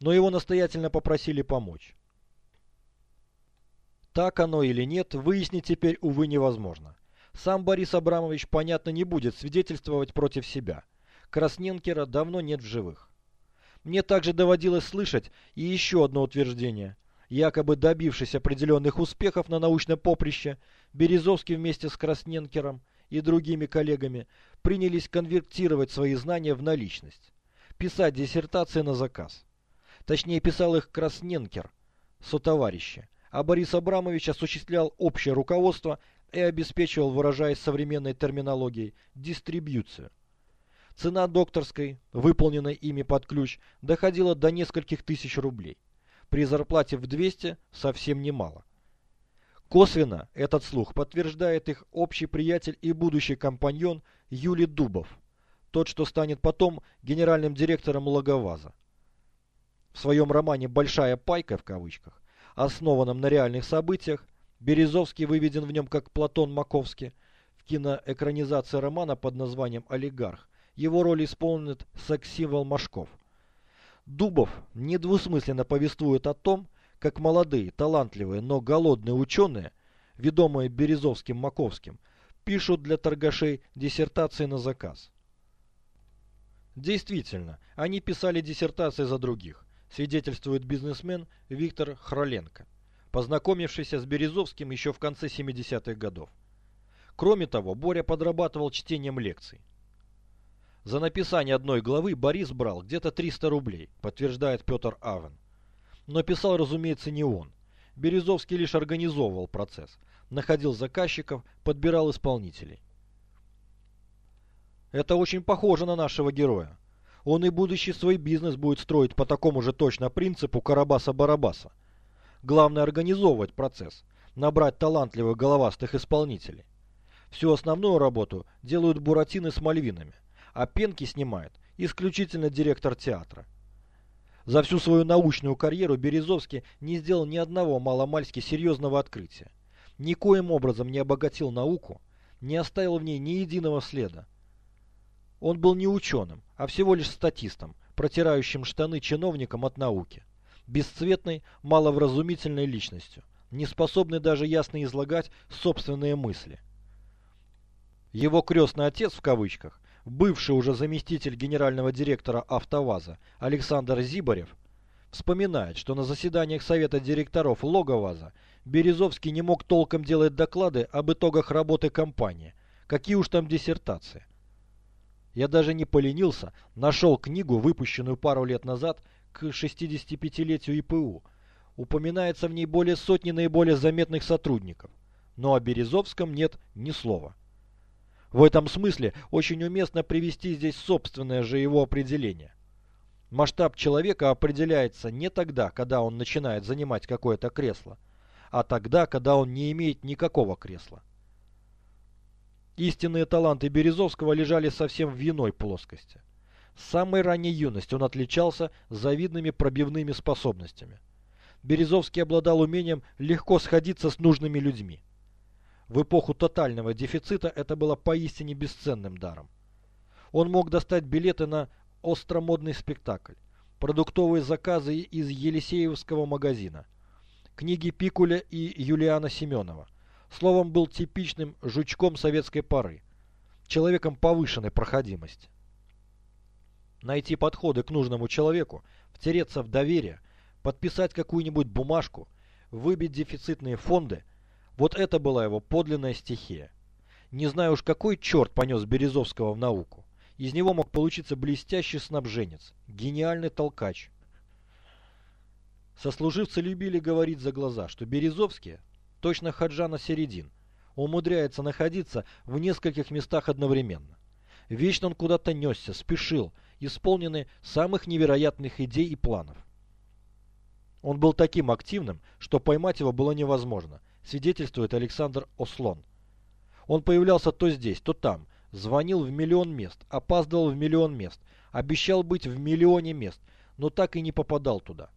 Но его настоятельно попросили помочь. Так оно или нет, выяснить теперь, увы, невозможно. Сам Борис Абрамович, понятно, не будет свидетельствовать против себя. Красненкера давно нет в живых. Мне также доводилось слышать и еще одно утверждение. Якобы добившись определенных успехов на научном поприще, Березовский вместе с Красненкером и другими коллегами принялись конвертировать свои знания в наличность, писать диссертации на заказ. Точнее, писал их Красненкер, сотоварищи, а Борис Абрамович осуществлял общее руководство и обеспечивал, выражаясь современной терминологией, дистрибьюцию. Цена докторской, выполненной ими под ключ, доходила до нескольких тысяч рублей. При зарплате в 200 совсем немало. Косвенно этот слух подтверждает их общий приятель и будущий компаньон Юлий Дубов, тот, что станет потом генеральным директором Логоваза. В своем романе «Большая пайка» в кавычках, основанном на реальных событиях, Березовский выведен в нем как Платон Маковский. В киноэкранизации романа под названием «Олигарх» его роль исполнит секс-символ Машков. Дубов недвусмысленно повествует о том, как молодые, талантливые, но голодные ученые, ведомые Березовским-Маковским, пишут для торгашей диссертации на заказ. Действительно, они писали диссертации за других, свидетельствует бизнесмен Виктор Хроленко, познакомившийся с Березовским еще в конце 70-х годов. Кроме того, Боря подрабатывал чтением лекций. За написание одной главы Борис брал где-то 300 рублей, подтверждает Петр Авен. Но писал, разумеется, не он. Березовский лишь организовывал процесс, находил заказчиков, подбирал исполнителей. Это очень похоже на нашего героя. Он и будущий свой бизнес будет строить по такому же точно принципу Карабаса-Барабаса. Главное организовывать процесс, набрать талантливых головастых исполнителей. Всю основную работу делают буратины с мальвинами, а пенки снимает исключительно директор театра. За всю свою научную карьеру Березовский не сделал ни одного маломальски серьезного открытия, никоим образом не обогатил науку, не оставил в ней ни единого следа. Он был не ученым, а всего лишь статистом, протирающим штаны чиновникам от науки, бесцветной, маловразумительной личностью, не способной даже ясно излагать собственные мысли. Его крестный отец, в кавычках, бывший уже заместитель генерального директора «АвтоВАЗа» Александр Зибарев, вспоминает, что на заседаниях Совета директоров «Логоваза» Березовский не мог толком делать доклады об итогах работы компании, какие уж там диссертации. Я даже не поленился, нашел книгу, выпущенную пару лет назад к 65-летию ИПУ. Упоминается в ней более сотни наиболее заметных сотрудников, но о Березовском нет ни слова. В этом смысле очень уместно привести здесь собственное же его определение. Масштаб человека определяется не тогда, когда он начинает занимать какое-то кресло, а тогда, когда он не имеет никакого кресла. Истинные таланты Березовского лежали совсем в иной плоскости. С самой ранней юности он отличался завидными пробивными способностями. Березовский обладал умением легко сходиться с нужными людьми. В эпоху тотального дефицита это было поистине бесценным даром. Он мог достать билеты на остромодный спектакль, продуктовые заказы из Елисеевского магазина, книги Пикуля и Юлиана Семенова. Словом, был типичным жучком советской поры, человеком повышенной проходимости. Найти подходы к нужному человеку, втереться в доверие, подписать какую-нибудь бумажку, выбить дефицитные фонды – вот это была его подлинная стихия. Не знаю уж какой черт понес Березовского в науку. Из него мог получиться блестящий снабженец, гениальный толкач. Сослуживцы любили говорить за глаза, что Березовский, точно Хаджана Середин, умудряется находиться в нескольких местах одновременно. Вечно он куда-то несся, спешил, исполненный самых невероятных идей и планов. Он был таким активным, что поймать его было невозможно, свидетельствует Александр Ослон. Он появлялся то здесь, то там, звонил в миллион мест, опаздывал в миллион мест, обещал быть в миллионе мест, но так и не попадал туда.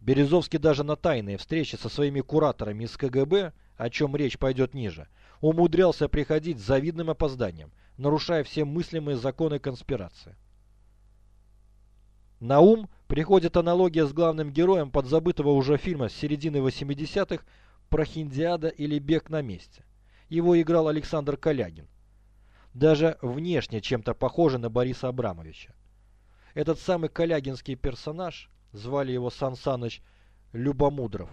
Березовский даже на тайные встречи со своими кураторами из КГБ, о чем речь пойдет ниже, умудрялся приходить с завидным опозданием, нарушая все мыслимые законы конспирации. На ум приходит аналогия с главным героем подзабытого уже фильма с середины 80-х «Прохиндиада» или «Бег на месте». Его играл Александр Калягин. Даже внешне чем-то похоже на Бориса Абрамовича. Этот самый калягинский персонаж, звали его Сан Саныч Любомудров,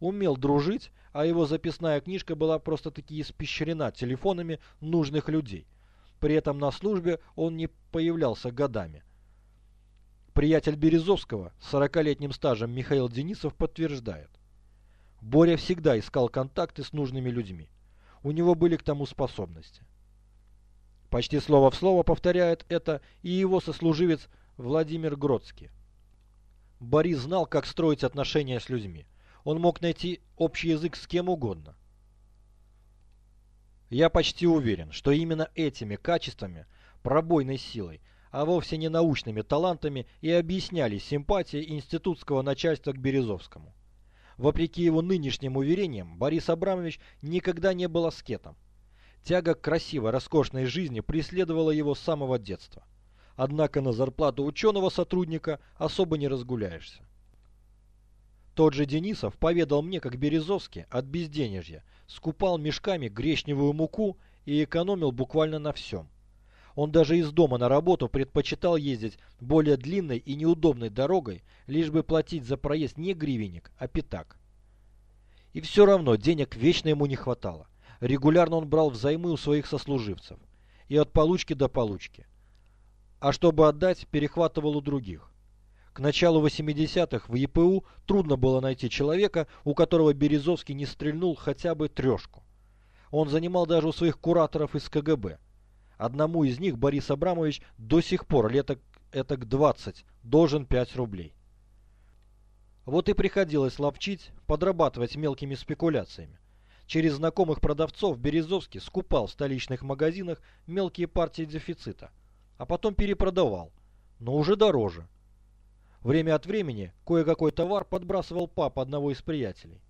умел дружить, а его записная книжка была просто-таки испещрена телефонами нужных людей. При этом на службе он не появлялся годами – Приятель Березовского с 40-летним стажем Михаил Денисов подтверждает. Боря всегда искал контакты с нужными людьми. У него были к тому способности. Почти слово в слово повторяет это и его сослуживец Владимир Гродский. Борис знал, как строить отношения с людьми. Он мог найти общий язык с кем угодно. Я почти уверен, что именно этими качествами, пробойной силой, а вовсе не научными талантами и объяснялись симпатии институтского начальства к Березовскому. Вопреки его нынешним уверениям, Борис Абрамович никогда не был аскетом. Тяга к красивой, роскошной жизни преследовала его с самого детства. Однако на зарплату ученого сотрудника особо не разгуляешься. Тот же Денисов поведал мне, как Березовский от безденежья скупал мешками гречневую муку и экономил буквально на всем. Он даже из дома на работу предпочитал ездить более длинной и неудобной дорогой, лишь бы платить за проезд не гривенник, а пятак. И все равно денег вечно ему не хватало. Регулярно он брал взаймы у своих сослуживцев. И от получки до получки. А чтобы отдать, перехватывал у других. К началу 80-х в ЕПУ трудно было найти человека, у которого Березовский не стрельнул хотя бы трешку. Он занимал даже у своих кураторов из КГБ – Одному из них Борис Абрамович до сих пор лет этак 20 должен 5 рублей. Вот и приходилось ловчить, подрабатывать мелкими спекуляциями. Через знакомых продавцов Березовский скупал в столичных магазинах мелкие партии дефицита. а потом перепродавал, но уже дороже. Время от времени кое-какой товар подбрасывал папа одного из приятелей,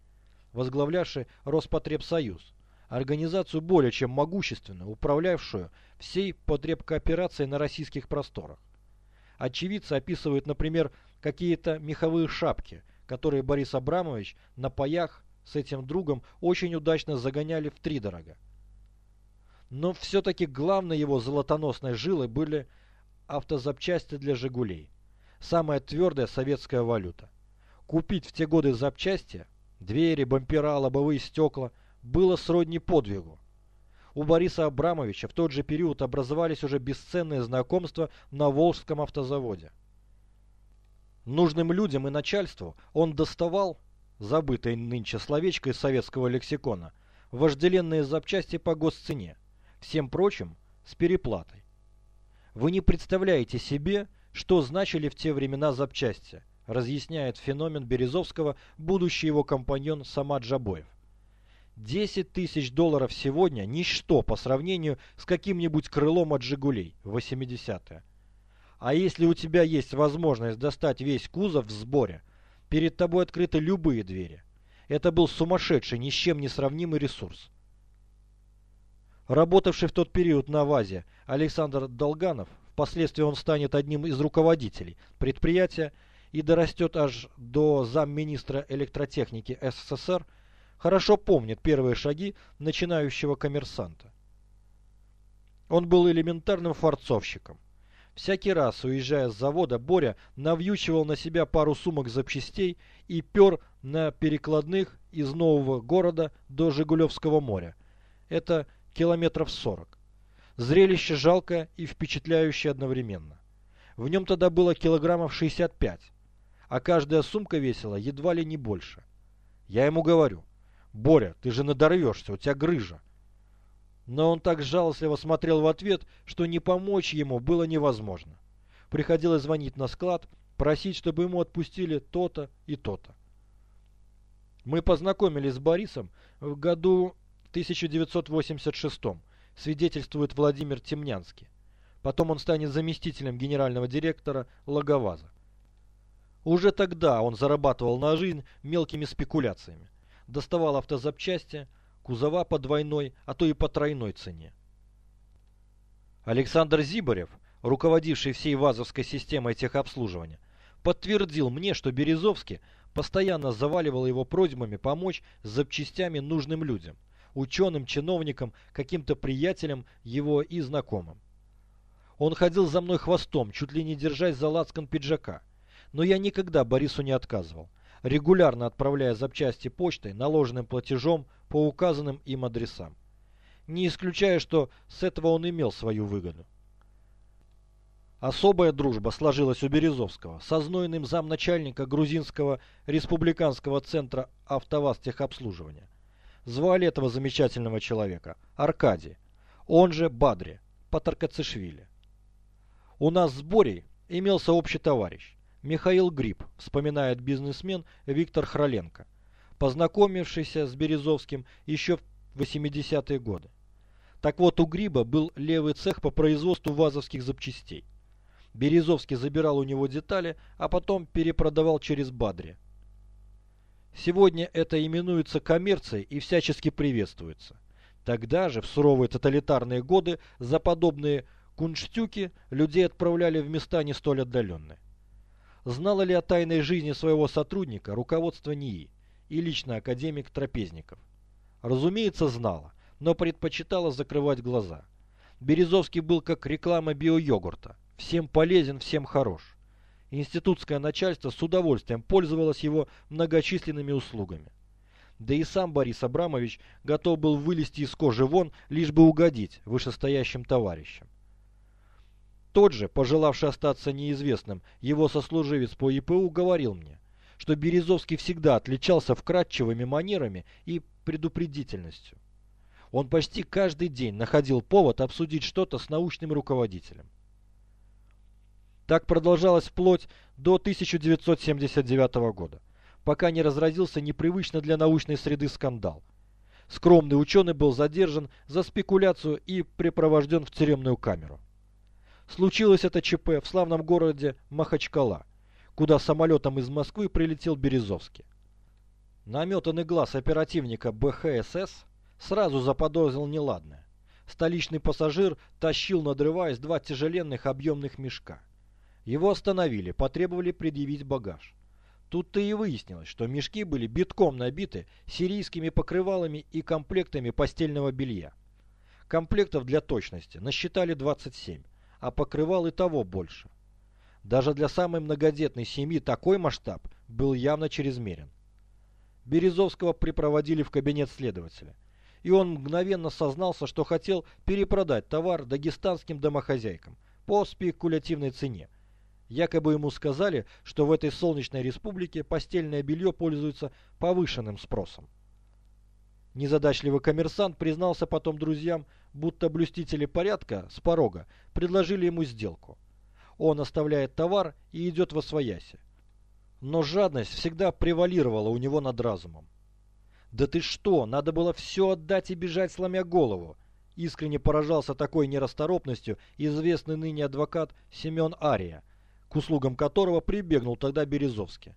возглавлявший Роспотребсоюз, организацию более чем могущественную, управлявшую всей потребкооперацией на российских просторах. Очевидцы описывают, например, какие-то меховые шапки, которые Борис Абрамович на паях с этим другом очень удачно загоняли в втридорога. Но все-таки главной его золотоносной жилой были автозапчасти для «Жигулей». Самая твердая советская валюта. Купить в те годы запчасти, двери, бампера, лобовые стекла, было сродни подвигу. У Бориса Абрамовича в тот же период образовались уже бесценные знакомства на Волжском автозаводе. Нужным людям и начальству он доставал, забытое нынче словечко из советского лексикона, вожделенные запчасти по госцене, всем прочим с переплатой. Вы не представляете себе, что значили в те времена запчасти, разъясняет феномен Березовского будущий его компаньон Самат Джабоев. 10 тысяч долларов сегодня – ничто по сравнению с каким-нибудь крылом от «Жигулей» в 80-е. А если у тебя есть возможность достать весь кузов в сборе, перед тобой открыты любые двери. Это был сумасшедший, ни с чем не сравнимый ресурс. Работавший в тот период на ВАЗе Александр Долганов, впоследствии он станет одним из руководителей предприятия и дорастет аж до замминистра электротехники СССР – хорошо помнит первые шаги начинающего коммерсанта. Он был элементарным форцовщиком. Всякий раз, уезжая с завода, Боря навьючивал на себя пару сумок запчастей и пер на перекладных из нового города до Жигулевского моря. Это километров сорок. Зрелище жалкое и впечатляющее одновременно. В нем тогда было килограммов 65, а каждая сумка весила едва ли не больше. Я ему говорю, «Боря, ты же надорвешься, у тебя грыжа». Но он так жалостливо смотрел в ответ, что не помочь ему было невозможно. Приходилось звонить на склад, просить, чтобы ему отпустили то-то и то-то. Мы познакомились с Борисом в году 1986 свидетельствует Владимир Темнянский. Потом он станет заместителем генерального директора Логоваза. Уже тогда он зарабатывал на жизнь мелкими спекуляциями доставал автозапчасти, кузова по двойной, а то и по тройной цене. Александр Зибарев, руководивший всей ВАЗовской системой техобслуживания, подтвердил мне, что Березовский постоянно заваливал его просьбами помочь с запчастями нужным людям, ученым, чиновникам, каким-то приятелям его и знакомым. Он ходил за мной хвостом, чуть ли не держась за лацкан пиджака, но я никогда Борису не отказывал – регулярно отправляя запчасти почтой наложенным платежом по указанным им адресам. Не исключая, что с этого он имел свою выгоду. Особая дружба сложилась у Березовского со знойным замначальника грузинского республиканского центра автоваз-техобслуживания. Звали этого замечательного человека Аркадий, он же Бадри, Патаркацишвили. У нас с Борей имелся общий товарищ, Михаил Гриб, вспоминает бизнесмен Виктор Хроленко, познакомившийся с Березовским еще в 80-е годы. Так вот, у Гриба был левый цех по производству вазовских запчастей. Березовский забирал у него детали, а потом перепродавал через Бадри. Сегодня это именуется коммерцией и всячески приветствуется. Тогда же, в суровые тоталитарные годы, за подобные кунштюки людей отправляли в места не столь отдаленные. Знало ли о тайной жизни своего сотрудника руководство НИИ и лично академик Трапезников? Разумеется, знала, но предпочитала закрывать глаза. Березовский был как реклама биойогурта. Всем полезен, всем хорош. Институтское начальство с удовольствием пользовалось его многочисленными услугами. Да и сам Борис Абрамович готов был вылезти из кожи вон, лишь бы угодить вышестоящим товарищам. Тот же, пожелавший остаться неизвестным, его сослуживец по ИПУ говорил мне, что Березовский всегда отличался вкрадчивыми манерами и предупредительностью. Он почти каждый день находил повод обсудить что-то с научным руководителем. Так продолжалось вплоть до 1979 года, пока не разразился непривычно для научной среды скандал. Скромный ученый был задержан за спекуляцию и припровожден в тюремную камеру. Случилось это ЧП в славном городе Махачкала, куда самолетом из Москвы прилетел Березовский. Наметанный глаз оперативника БХСС сразу заподозрил неладное. Столичный пассажир тащил, надрываясь, два тяжеленных объемных мешка. Его остановили, потребовали предъявить багаж. Тут-то и выяснилось, что мешки были битком набиты сирийскими покрывалами и комплектами постельного белья. Комплектов для точности насчитали 27, а покрывал и того больше. Даже для самой многодетной семьи такой масштаб был явно чрезмерен. Березовского припроводили в кабинет следователя, и он мгновенно сознался, что хотел перепродать товар дагестанским домохозяйкам по спекулятивной цене, Якобы ему сказали, что в этой солнечной республике постельное белье пользуется повышенным спросом. Незадачливый коммерсант признался потом друзьям, будто блюстители порядка с порога предложили ему сделку. Он оставляет товар и идет во свояси. Но жадность всегда превалировала у него над разумом. «Да ты что, надо было все отдать и бежать, сломя голову!» Искренне поражался такой нерасторопностью известный ныне адвокат Семен Ария – к услугам которого прибегнул тогда Березовский.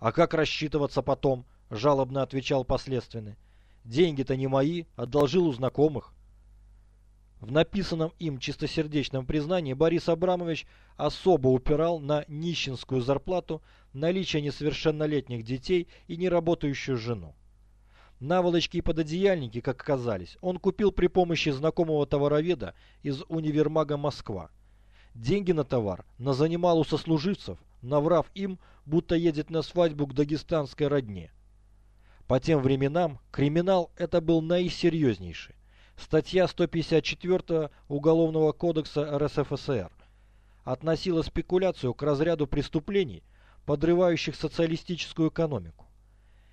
«А как рассчитываться потом?» – жалобно отвечал последственный. «Деньги-то не мои, одолжил у знакомых». В написанном им чистосердечном признании Борис Абрамович особо упирал на нищенскую зарплату, наличие несовершеннолетних детей и неработающую жену. Наволочки и пододеяльники, как оказались, он купил при помощи знакомого товароведа из универмага «Москва». Деньги на товар назанимал у сослуживцев, наврав им, будто едет на свадьбу к дагестанской родне. По тем временам криминал это был наисерьезнейший. Статья 154 Уголовного кодекса РСФСР относила спекуляцию к разряду преступлений, подрывающих социалистическую экономику.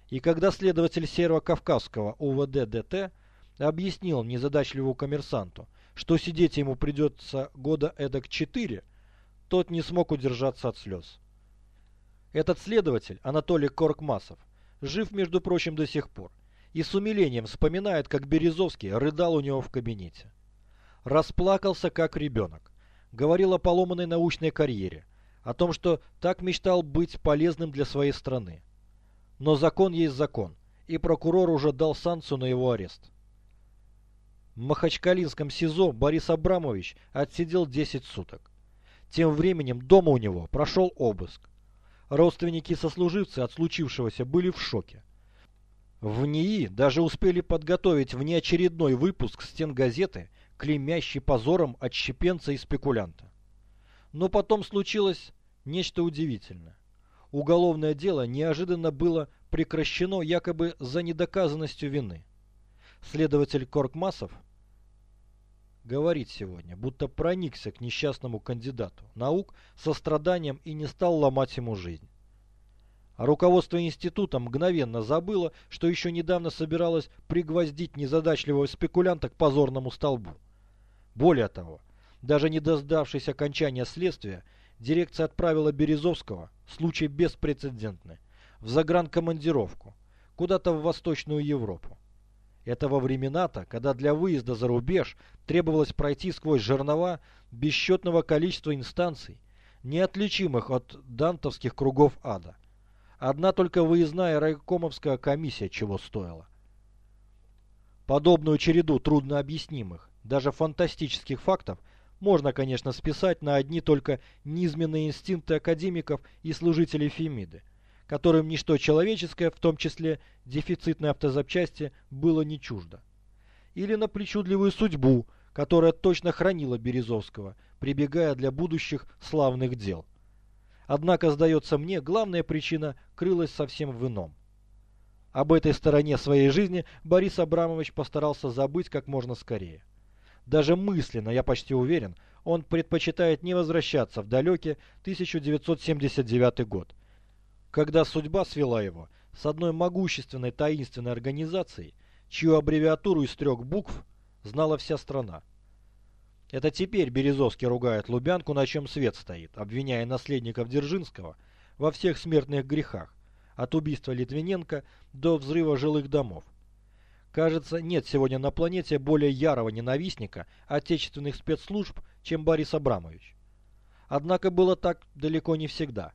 И когда следователь Северо-Кавказского УВД ДТ объяснил незадачливому коммерсанту, что сидеть ему придется года эдак четыре, тот не смог удержаться от слез. Этот следователь, Анатолий Коркмасов, жив, между прочим, до сих пор, и с умилением вспоминает, как Березовский рыдал у него в кабинете. Расплакался, как ребенок. Говорил о поломанной научной карьере, о том, что так мечтал быть полезным для своей страны. Но закон есть закон, и прокурор уже дал санкцию на его арест. В Махачкалинском СИЗО Борис Абрамович отсидел 10 суток. Тем временем дома у него прошел обыск. Родственники и сослуживцы от случившегося были в шоке. В НИИ даже успели подготовить внеочередной выпуск стен газеты, клеймящий позором отщепенца и спекулянта. Но потом случилось нечто удивительное. Уголовное дело неожиданно было прекращено якобы за недоказанностью вины. Следователь Коркмасов говорит сегодня, будто проникся к несчастному кандидату наук со страданием и не стал ломать ему жизнь. А руководство института мгновенно забыло, что еще недавно собиралось пригвоздить незадачливого спекулянта к позорному столбу. Более того, даже не дождавшись окончания следствия, дирекция отправила Березовского, случай беспрецедентный, в загранкомандировку, куда-то в Восточную Европу. Это во времена-то, когда для выезда за рубеж требовалось пройти сквозь жернова бесчетного количества инстанций, неотличимых от дантовских кругов ада. Одна только выездная райкомовская комиссия чего стоила. Подобную череду труднообъяснимых, даже фантастических фактов можно, конечно, списать на одни только низменные инстинкты академиков и служителей Фемиды которым ничто человеческое, в том числе дефицитной автозапчасти, было не чуждо. Или на причудливую судьбу, которая точно хранила Березовского, прибегая для будущих славных дел. Однако, сдается мне, главная причина крылась совсем в ином. Об этой стороне своей жизни Борис Абрамович постарался забыть как можно скорее. Даже мысленно, я почти уверен, он предпочитает не возвращаться в далекий 1979 год, когда судьба свела его с одной могущественной таинственной организацией, чью аббревиатуру из трех букв знала вся страна. Это теперь Березовский ругает Лубянку, на чем свет стоит, обвиняя наследников Дзержинского во всех смертных грехах, от убийства Литвиненко до взрыва жилых домов. Кажется, нет сегодня на планете более ярого ненавистника отечественных спецслужб, чем Борис Абрамович. Однако было так далеко не всегда.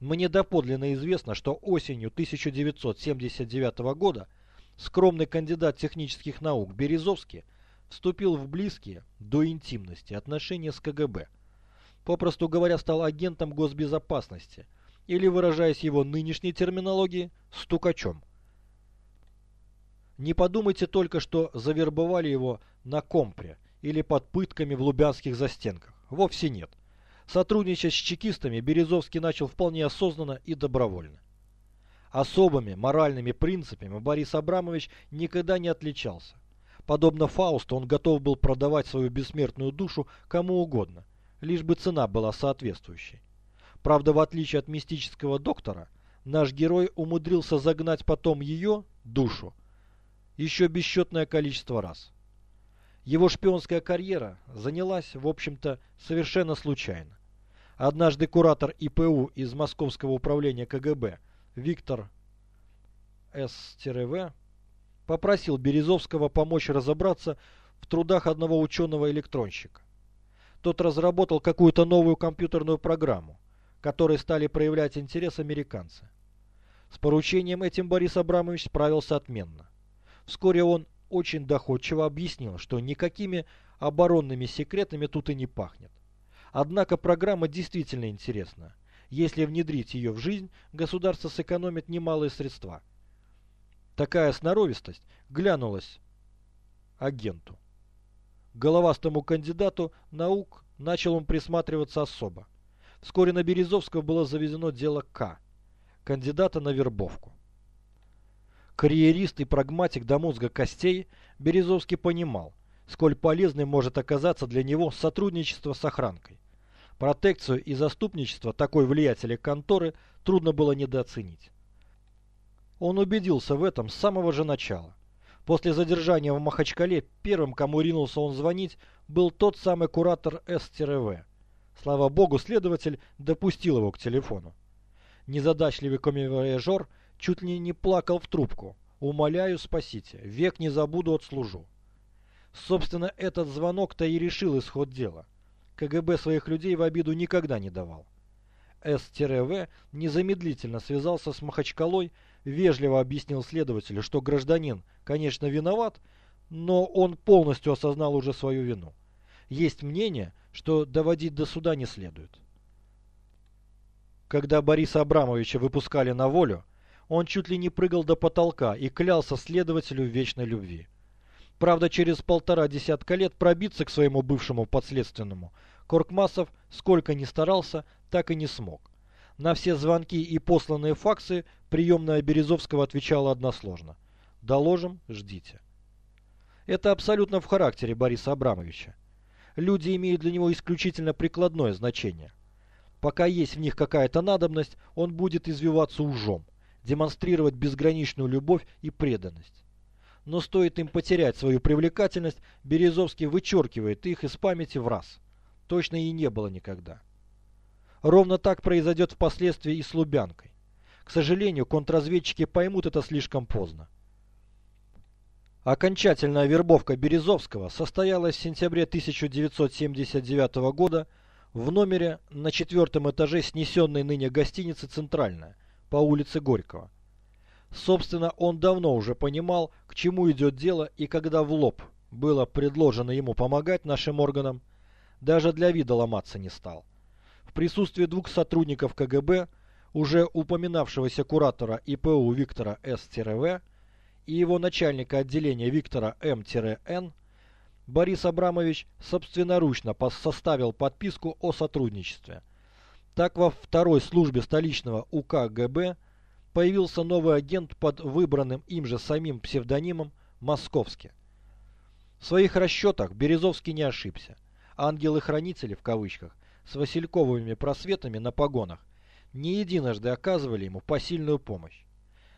Мне доподлинно известно, что осенью 1979 года скромный кандидат технических наук Березовский вступил в близкие, до интимности, отношения с КГБ. Попросту говоря, стал агентом госбезопасности, или, выражаясь его нынешней терминологией, стукачом. Не подумайте только, что завербовали его на компре или под пытками в лубянских застенках. Вовсе нет. Сотрудничать с чекистами Березовский начал вполне осознанно и добровольно. Особыми моральными принципами Борис Абрамович никогда не отличался. Подобно Фаусту, он готов был продавать свою бессмертную душу кому угодно, лишь бы цена была соответствующей. Правда, в отличие от мистического доктора, наш герой умудрился загнать потом ее, душу, еще бесчетное количество раз. Его шпионская карьера занялась, в общем-то, совершенно случайно. Однажды куратор ИПУ из Московского управления КГБ Виктор С-В попросил Березовского помочь разобраться в трудах одного ученого-электронщика. Тот разработал какую-то новую компьютерную программу, которой стали проявлять интерес американцы. С поручением этим Борис Абрамович справился отменно. Вскоре он очень доходчиво объяснил, что никакими оборонными секретами тут и не пахнет. Однако программа действительно интересна. Если внедрить ее в жизнь, государство сэкономит немалые средства. Такая сноровистость глянулась агенту. Головастому кандидату наук начал он присматриваться особо. Вскоре на Березовского было заведено дело К, кандидата на вербовку. Карьерист и прагматик до мозга костей, Березовский понимал, сколь полезным может оказаться для него сотрудничество с охранкой. Протекцию и заступничество такой влиятельной конторы трудно было недооценить. Он убедился в этом с самого же начала. После задержания в Махачкале первым, кому ринулся он звонить, был тот самый куратор СТРВ. Слава богу, следователь допустил его к телефону. Незадачливый комивояжер чуть ли не плакал в трубку. «Умоляю, спасите, век не забуду, отслужу». Собственно, этот звонок-то и решил исход дела. КГБ своих людей в обиду никогда не давал. СТРВ незамедлительно связался с Махачкалой, вежливо объяснил следователю, что гражданин, конечно, виноват, но он полностью осознал уже свою вину. Есть мнение, что доводить до суда не следует. Когда Бориса Абрамовича выпускали на волю, он чуть ли не прыгал до потолка и клялся следователю вечной любви. Правда, через полтора десятка лет пробиться к своему бывшему подследственному Коркмасов, сколько ни старался, так и не смог. На все звонки и посланные факсы приемная Березовского отвечала односложно. «Доложим, ждите». Это абсолютно в характере Бориса Абрамовича. Люди имеют для него исключительно прикладное значение. Пока есть в них какая-то надобность, он будет извиваться ужом, демонстрировать безграничную любовь и преданность. Но стоит им потерять свою привлекательность, Березовский вычеркивает их из памяти в раз. Точно и не было никогда. Ровно так произойдет впоследствии и с Лубянкой. К сожалению, контрразведчики поймут это слишком поздно. Окончательная вербовка Березовского состоялась в сентябре 1979 года в номере на четвертом этаже снесенной ныне гостиницы «Центральная» по улице Горького. Собственно, он давно уже понимал, к чему идет дело, и когда в лоб было предложено ему помогать нашим органам, даже для вида ломаться не стал. В присутствии двух сотрудников КГБ, уже упоминавшегося куратора ИПУ Виктора С-В и его начальника отделения Виктора М-Н, Борис Абрамович собственноручно составил подписку о сотрудничестве. Так во второй службе столичного УКГБ появился новый агент под выбранным им же самим псевдонимом Московский. В своих расчетах Березовский не ошибся. Ангелы-хранители, в кавычках, с васильковыми просветами на погонах, не единожды оказывали ему посильную помощь.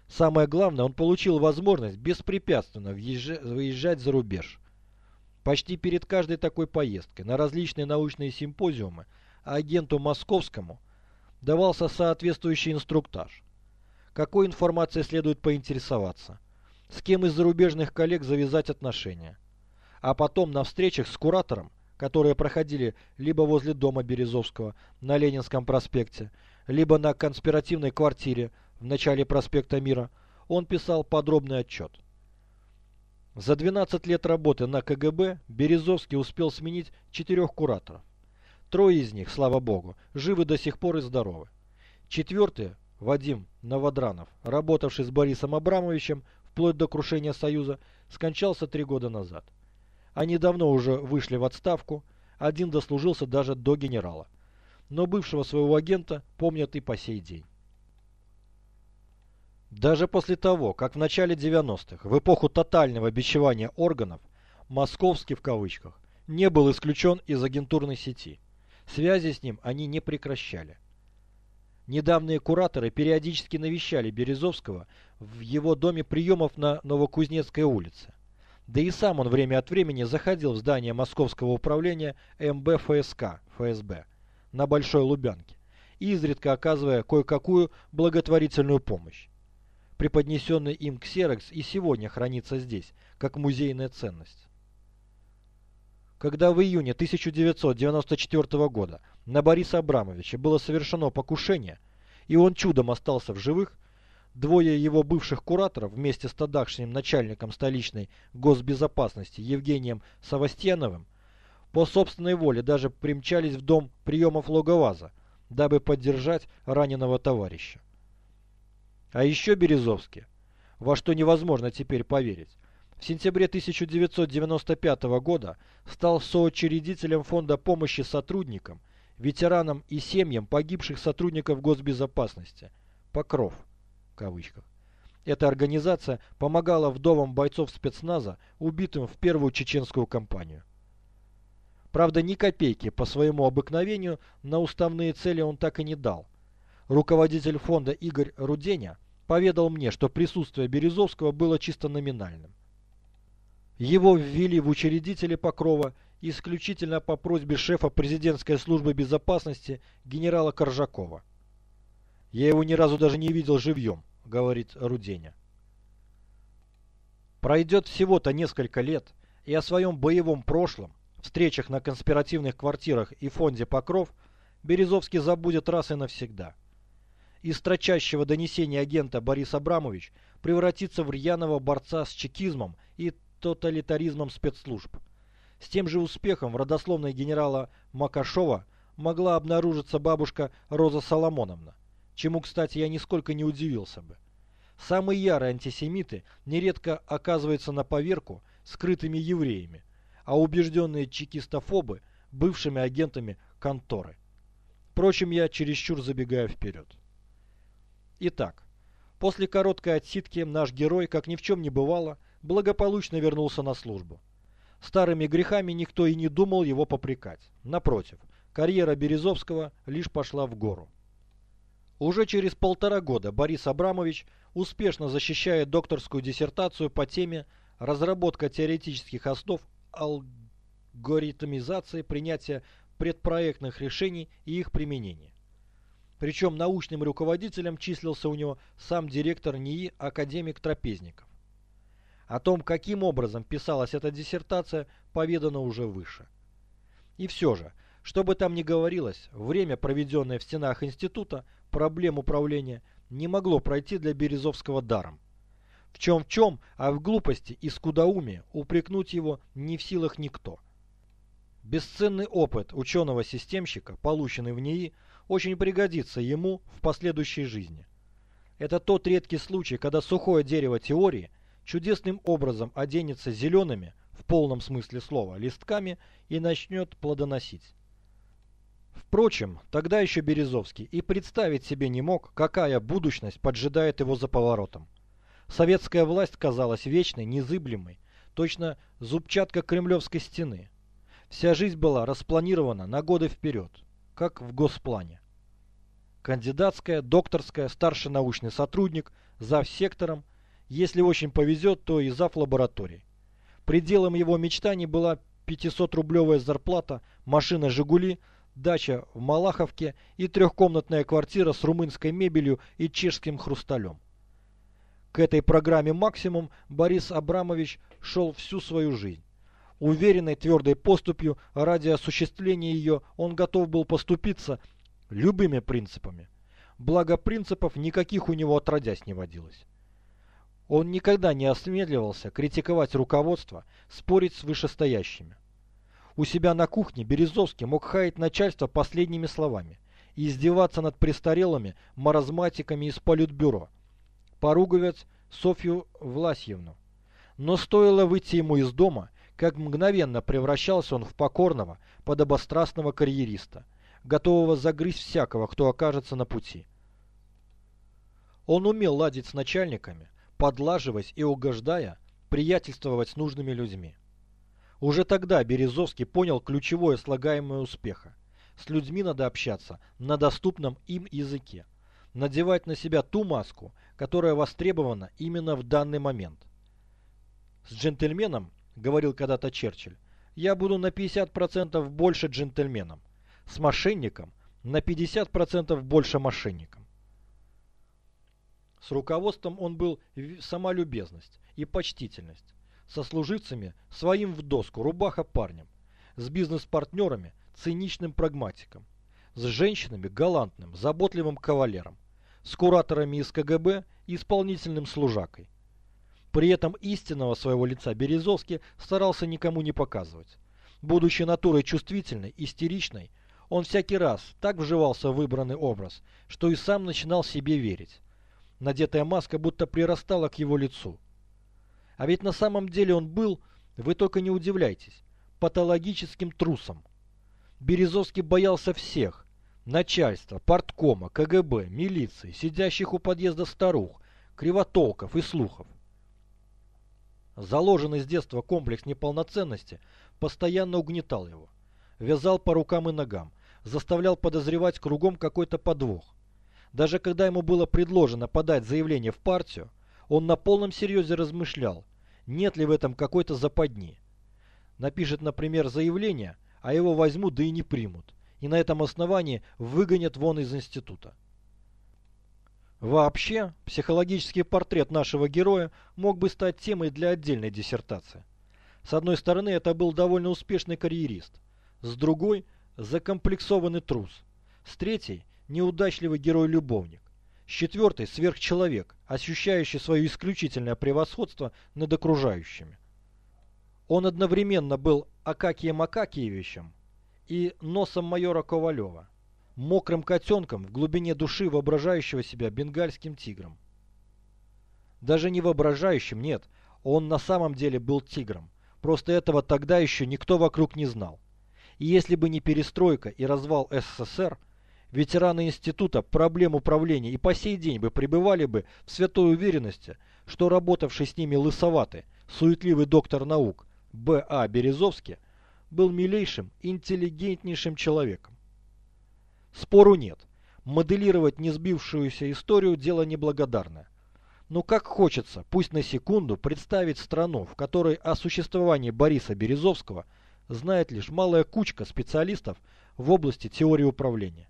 Самое главное, он получил возможность беспрепятственно выезжать за рубеж. Почти перед каждой такой поездкой на различные научные симпозиумы агенту московскому давался соответствующий инструктаж. Какой информацией следует поинтересоваться, с кем из зарубежных коллег завязать отношения. А потом на встречах с куратором которые проходили либо возле дома Березовского на Ленинском проспекте, либо на конспиративной квартире в начале проспекта Мира, он писал подробный отчет. За 12 лет работы на КГБ Березовский успел сменить четырех кураторов. Трое из них, слава богу, живы до сих пор и здоровы. Четвертый, Вадим Новодранов, работавший с Борисом Абрамовичем вплоть до крушения Союза, скончался три года назад. Они давно уже вышли в отставку, один дослужился даже до генерала. Но бывшего своего агента помнят и по сей день. Даже после того, как в начале 90-х, в эпоху тотального бичевания органов, «московский» в кавычках, не был исключен из агентурной сети. Связи с ним они не прекращали. Недавние кураторы периодически навещали Березовского в его доме приемов на Новокузнецкой улице. Да и сам он время от времени заходил в здание Московского управления МБ ФСК, ФСБ, на Большой Лубянке, изредка оказывая кое-какую благотворительную помощь. Преподнесенный им ксерокс и сегодня хранится здесь, как музейная ценность. Когда в июне 1994 года на Бориса Абрамовича было совершено покушение, и он чудом остался в живых, двое его бывших кураторов вместе с тогдашним начальником столичной госбезопасности Евгением Савастьяновым по собственной воле даже примчались в дом приемов Логоваза, дабы поддержать раненого товарища. А еще Березовский, во что невозможно теперь поверить, в сентябре 1995 года стал соучредителем фонда помощи сотрудникам, ветеранам и семьям погибших сотрудников госбезопасности «Покров». В кавычках. Эта организация помогала вдовам бойцов спецназа, убитым в первую чеченскую кампанию. Правда, ни копейки по своему обыкновению на уставные цели он так и не дал. Руководитель фонда Игорь Руденя поведал мне, что присутствие Березовского было чисто номинальным. Его ввели в учредители Покрова исключительно по просьбе шефа президентской службы безопасности генерала Коржакова. «Я его ни разу даже не видел живьем», — говорит Руденя. Пройдет всего-то несколько лет, и о своем боевом прошлом, встречах на конспиративных квартирах и фонде Покров Березовский забудет раз и навсегда. Из строчащего донесения агента Борис Абрамович превратится в рьяного борца с чекизмом и тоталитаризмом спецслужб. С тем же успехом в родословной генерала Макашова могла обнаружиться бабушка Роза Соломоновна, чему, кстати, я нисколько не удивился бы. Самые ярые антисемиты нередко оказываются на поверку скрытыми евреями, а убежденные чекистофобы – бывшими агентами конторы. Впрочем, я чересчур забегаю вперед. Итак, после короткой отсидки наш герой, как ни в чем не бывало, благополучно вернулся на службу. Старыми грехами никто и не думал его попрекать. Напротив, карьера Березовского лишь пошла в гору. Уже через полтора года Борис Абрамович успешно защищает докторскую диссертацию по теме «Разработка теоретических основ алгоритмизации принятия предпроектных решений и их применения». Причем научным руководителем числился у него сам директор НИИ академик Трапезников. О том, каким образом писалась эта диссертация, поведано уже выше. И все же, что бы там ни говорилось, время, проведенное в стенах института, проблем управления, не могло пройти для Березовского даром. В чем в чем, а в глупости и скудоумии упрекнуть его не в силах никто. Бесценный опыт ученого-системщика, полученный в НИИ, очень пригодится ему в последующей жизни. Это тот редкий случай, когда сухое дерево теории – чудесным образом оденется зелеными, в полном смысле слова, листками и начнет плодоносить. Впрочем, тогда еще Березовский и представить себе не мог, какая будущность поджидает его за поворотом. Советская власть казалась вечной, незыблемой, точно зубчатка кремлевской стены. Вся жизнь была распланирована на годы вперед, как в госплане. Кандидатская, докторская, старший научный сотрудник, зав сектором, если очень повезет, то и зав лаборатории. Пределом его мечтаний была 500-рублевая зарплата, машина «Жигули», дача в Малаховке и трехкомнатная квартира с румынской мебелью и чешским хрусталем. К этой программе «Максимум» Борис Абрамович шел всю свою жизнь. Уверенной твердой поступью ради осуществления ее он готов был поступиться любыми принципами. Благо принципов никаких у него отродясь не водилось. Он никогда не осмеливался критиковать руководство, спорить с вышестоящими. У себя на кухне Березовский мог хаять начальство последними словами и издеваться над престарелыми маразматиками из политбюро, поругивать Софью Власьевну. Но стоило выйти ему из дома, как мгновенно превращался он в покорного, подобострастного карьериста, готового загрызть всякого, кто окажется на пути. Он умел ладить с начальниками, подлаживаясь и угождая, приятельствовать с нужными людьми. Уже тогда Березовский понял ключевое слагаемое успеха. С людьми надо общаться на доступном им языке. Надевать на себя ту маску, которая востребована именно в данный момент. С джентльменом, говорил когда-то Черчилль, я буду на 50% больше джентльменом. С мошенником на 50% больше мошенником. С руководством он был сама любезность и почтительность. Со служивцами своим в доску, рубаха парнем. С бизнес-партнерами циничным прагматиком. С женщинами галантным, заботливым кавалером. С кураторами из КГБ исполнительным служакой. При этом истинного своего лица Березовский старался никому не показывать. Будучи натурой чувствительной, истеричной, он всякий раз так вживался в выбранный образ, что и сам начинал себе верить. Надетая маска будто прирастала к его лицу. А ведь на самом деле он был, вы только не удивляйтесь, патологическим трусом. Березовский боялся всех. Начальства, порткома, КГБ, милиции, сидящих у подъезда старух, кривотолков и слухов. Заложенный с детства комплекс неполноценности постоянно угнетал его. Вязал по рукам и ногам, заставлял подозревать кругом какой-то подвох. Даже когда ему было предложено подать заявление в партию, он на полном серьезе размышлял, нет ли в этом какой-то западни. Напишет, например, заявление, а его возьмут да и не примут, и на этом основании выгонят вон из института. Вообще, психологический портрет нашего героя мог бы стать темой для отдельной диссертации. С одной стороны, это был довольно успешный карьерист, с другой – закомплексованный трус, с третьей неудачливый герой-любовник. С четвертой – сверхчеловек, ощущающий свое исключительное превосходство над окружающими. Он одновременно был Акакием Акакиевичем и носом майора Ковалева, мокрым котенком в глубине души воображающего себя бенгальским тигром. Даже не воображающим, нет, он на самом деле был тигром, просто этого тогда еще никто вокруг не знал. И если бы не перестройка и развал СССР – Ветераны института проблем управления и по сей день бы пребывали бы в святой уверенности, что работавший с ними лысоватый, суетливый доктор наук Б.А. Березовский был милейшим, интеллигентнейшим человеком. Спору нет. Моделировать несбившуюся историю – дело неблагодарное. Но как хочется, пусть на секунду, представить страну, в которой о существовании Бориса Березовского знает лишь малая кучка специалистов в области теории управления.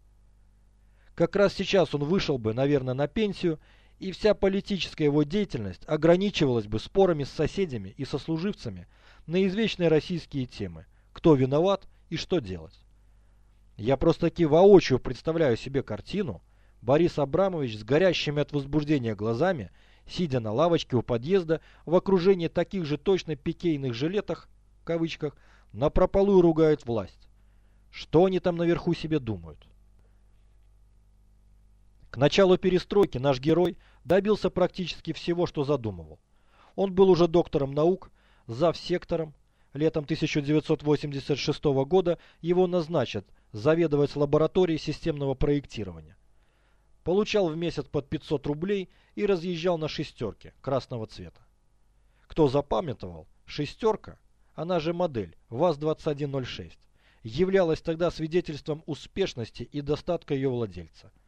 Как раз сейчас он вышел бы, наверное, на пенсию, и вся политическая его деятельность ограничивалась бы спорами с соседями и сослуживцами на извечные российские темы «Кто виноват и что делать?». Я просто-таки воочию представляю себе картину Борис Абрамович с горящими от возбуждения глазами, сидя на лавочке у подъезда в окружении таких же точно пикейных жилетах, в кавычках, напропалую ругают власть. Что они там наверху себе думают? К началу перестройки наш герой добился практически всего, что задумывал. Он был уже доктором наук, зав. сектором. Летом 1986 года его назначат заведовать лабораторией системного проектирования. Получал в месяц под 500 рублей и разъезжал на шестерке красного цвета. Кто запамятовал, шестерка, она же модель ВАЗ-2106, являлась тогда свидетельством успешности и достатка ее владельца –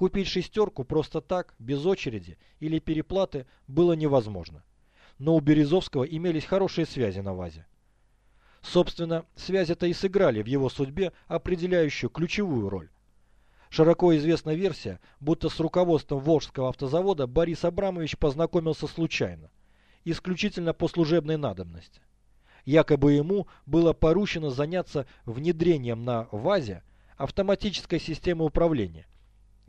Купить шестерку просто так, без очереди или переплаты было невозможно. Но у Березовского имелись хорошие связи на ВАЗе. Собственно, связи-то и сыграли в его судьбе определяющую ключевую роль. Широко известна версия, будто с руководством Волжского автозавода Борис Абрамович познакомился случайно, исключительно по служебной надобности. Якобы ему было поручено заняться внедрением на ВАЗе автоматической системы управления.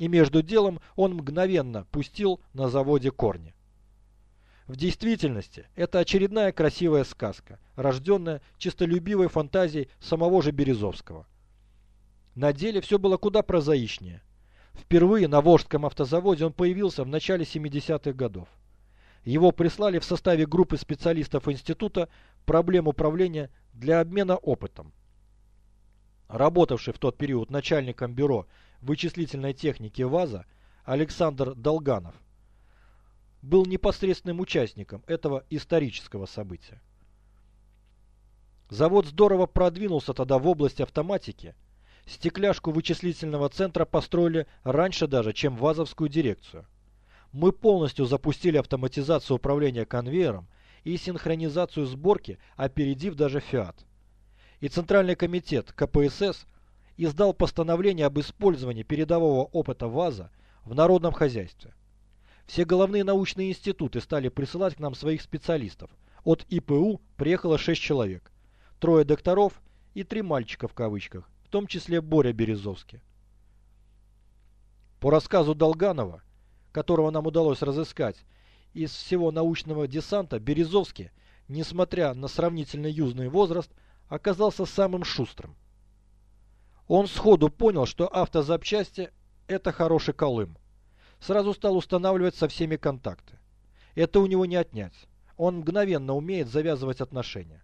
И между делом он мгновенно пустил на заводе корни. В действительности это очередная красивая сказка, рожденная чистолюбивой фантазией самого же Березовского. На деле все было куда прозаичнее. Впервые на Волжском автозаводе он появился в начале 70-х годов. Его прислали в составе группы специалистов Института проблем управления для обмена опытом. Работавший в тот период начальником бюро вычислительной техники ВАЗа Александр Долганов был непосредственным участником этого исторического события. Завод здорово продвинулся тогда в области автоматики. Стекляшку вычислительного центра построили раньше даже, чем ВАЗовскую дирекцию. Мы полностью запустили автоматизацию управления конвейером и синхронизацию сборки, опередив даже ФИАТ. И Центральный комитет КПСС издал постановление об использовании передового опыта ВАЗа в народном хозяйстве. Все головные научные институты стали присылать к нам своих специалистов. От ИПУ приехало 6 человек. Трое докторов и три мальчика в кавычках, в том числе Боря Березовский. По рассказу Долганова, которого нам удалось разыскать, из всего научного десанта Березовский, несмотря на сравнительно юный возраст, оказался самым шустрым. Он сходу понял, что автозапчасти – это хороший колым сразу стал устанавливать со всеми контакты. Это у него не отнять. Он мгновенно умеет завязывать отношения.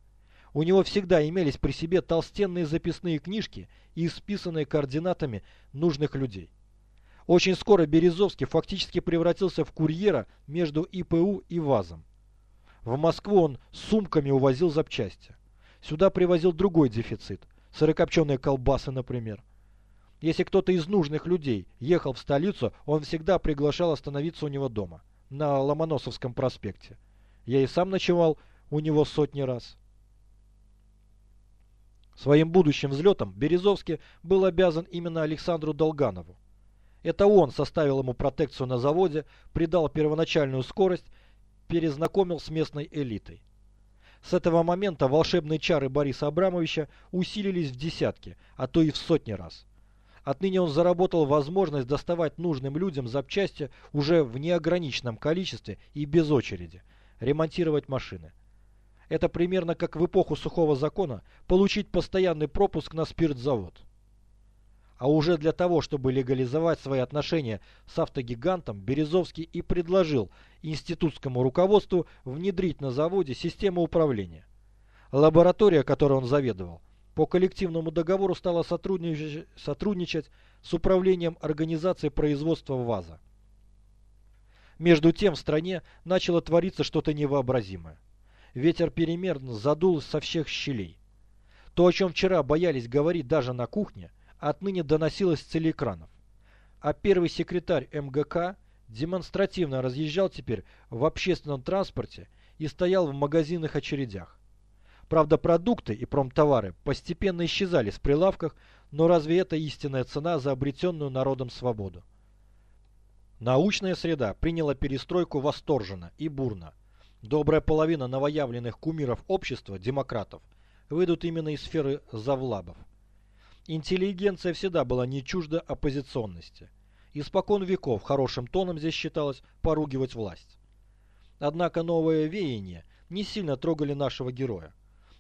У него всегда имелись при себе толстенные записные книжки и исписанные координатами нужных людей. Очень скоро Березовский фактически превратился в курьера между ИПУ и ВАЗом. В Москву он сумками увозил запчасти. Сюда привозил другой дефицит – сырокопченые колбасы, например. Если кто-то из нужных людей ехал в столицу, он всегда приглашал остановиться у него дома, на Ломоносовском проспекте. Я и сам ночевал у него сотни раз. Своим будущим взлетом Березовский был обязан именно Александру Долганову. Это он составил ему протекцию на заводе, придал первоначальную скорость, перезнакомил с местной элитой. С этого момента волшебные чары Бориса Абрамовича усилились в десятки, а то и в сотни раз. Отныне он заработал возможность доставать нужным людям запчасти уже в неограниченном количестве и без очереди, ремонтировать машины. Это примерно как в эпоху сухого закона получить постоянный пропуск на спиртзавод. А уже для того, чтобы легализовать свои отношения с автогигантом, Березовский и предложил институтскому руководству внедрить на заводе систему управления. Лаборатория, которой он заведовал, по коллективному договору стала сотрудничать, с управлением организации производства ВАЗа. Между тем в стране начало твориться что-то невообразимое. Ветер перемен задул со всех щелей. То, о чем вчера боялись говорить даже на кухне, отныне доносилось с телеэкранов. А первый секретарь МГК демонстративно разъезжал теперь в общественном транспорте и стоял в магазинных очередях. Правда, продукты и промтовары постепенно исчезали с прилавках, но разве это истинная цена за обретенную народом свободу? Научная среда приняла перестройку восторженно и бурно. Добрая половина новоявленных кумиров общества, демократов, выйдут именно из сферы завлабов. Интеллигенция всегда была не чужда оппозиционности. Испокон веков хорошим тоном здесь считалось поругивать власть. Однако новые веяния не сильно трогали нашего героя.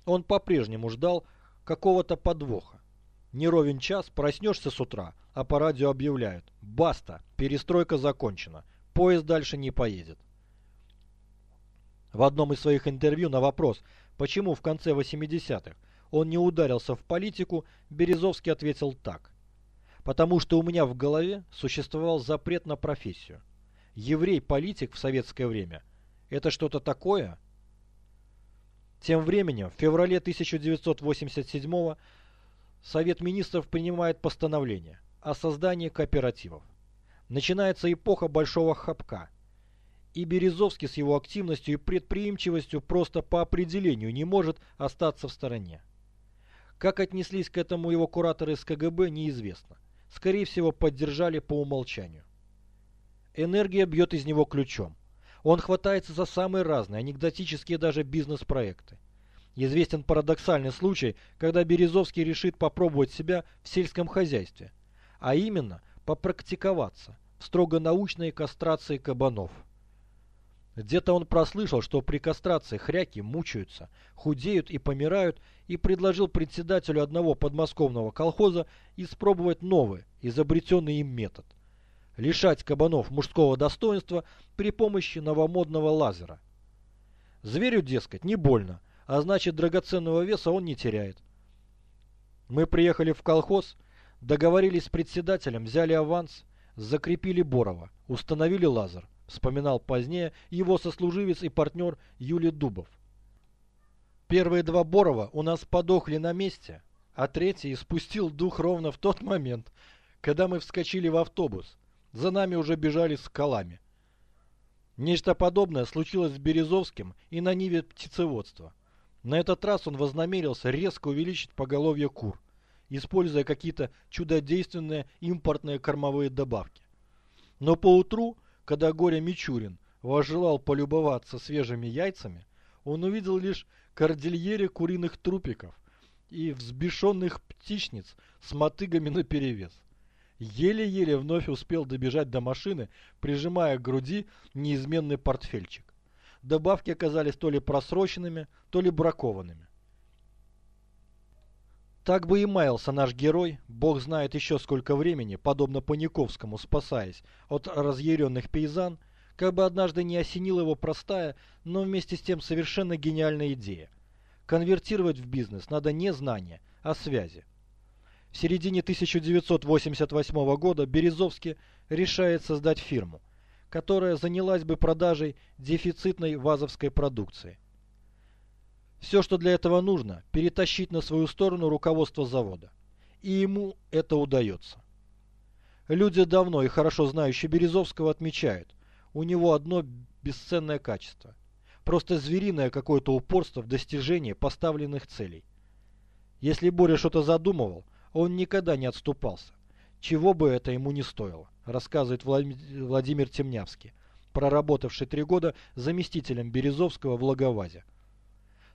Он по-прежнему ждал какого-то подвоха. Не ровен час, проснешься с утра, а по радио объявляют «Баста! Перестройка закончена! Поезд дальше не поедет!» В одном из своих интервью на вопрос, почему в конце 80-х он не ударился в политику, Березовский ответил так. «Потому что у меня в голове существовал запрет на профессию. Еврей-политик в советское время – это что-то такое, тем временем, в феврале 1987 Совет Министров принимает постановление о создании кооперативов. Начинается эпоха Большого Хапка. И Березовский с его активностью и предприимчивостью просто по определению не может остаться в стороне. Как отнеслись к этому его кураторы из КГБ, неизвестно. Скорее всего, поддержали по умолчанию. Энергия бьет из него ключом. Он хватается за самые разные, анекдотические даже бизнес-проекты. Известен парадоксальный случай, когда Березовский решит попробовать себя в сельском хозяйстве, а именно попрактиковаться в строго научной кастрации кабанов. Где-то он прослышал, что при кастрации хряки мучаются, худеют и помирают, и предложил председателю одного подмосковного колхоза испробовать новый, изобретенный им метод. Лишать кабанов мужского достоинства при помощи новомодного лазера. Зверю, дескать, не больно, а значит драгоценного веса он не теряет. Мы приехали в колхоз, договорились с председателем, взяли аванс, закрепили Борова, установили лазер, вспоминал позднее его сослуживец и партнер Юлий Дубов. Первые два Борова у нас подохли на месте, а третий испустил дух ровно в тот момент, когда мы вскочили в автобус. За нами уже бежали скалами. Нечто подобное случилось с Березовским и на Ниве птицеводства. На этот раз он вознамерился резко увеличить поголовье кур, используя какие-то чудодейственные импортные кормовые добавки. Но поутру, когда Горя Мичурин возжелал полюбоваться свежими яйцами, он увидел лишь кордильере куриных трупиков и взбешенных птичниц с мотыгами наперевес. Еле-еле вновь успел добежать до машины, прижимая к груди неизменный портфельчик добавки оказались то ли просроченными, то ли бракованными. Так бы и маялся наш герой, бог знает еще сколько времени, подобно Паниковскому, спасаясь от разъяренных пейзан, как бы однажды не осенила его простая, но вместе с тем совершенно гениальная идея. Конвертировать в бизнес надо не знания, а связи. В середине 1988 года Березовский решает создать фирму, которая занялась бы продажей дефицитной вазовской продукции. Все, что для этого нужно, перетащить на свою сторону руководство завода. И ему это удается. Люди, давно и хорошо знающие Березовского, отмечают, у него одно бесценное качество. Просто звериное какое-то упорство в достижении поставленных целей. Если Боря что-то задумывал, он никогда не отступался, чего бы это ему не стоило рассказывает Владимир Темнявский, проработавший три года заместителем Березовского в Логовазе.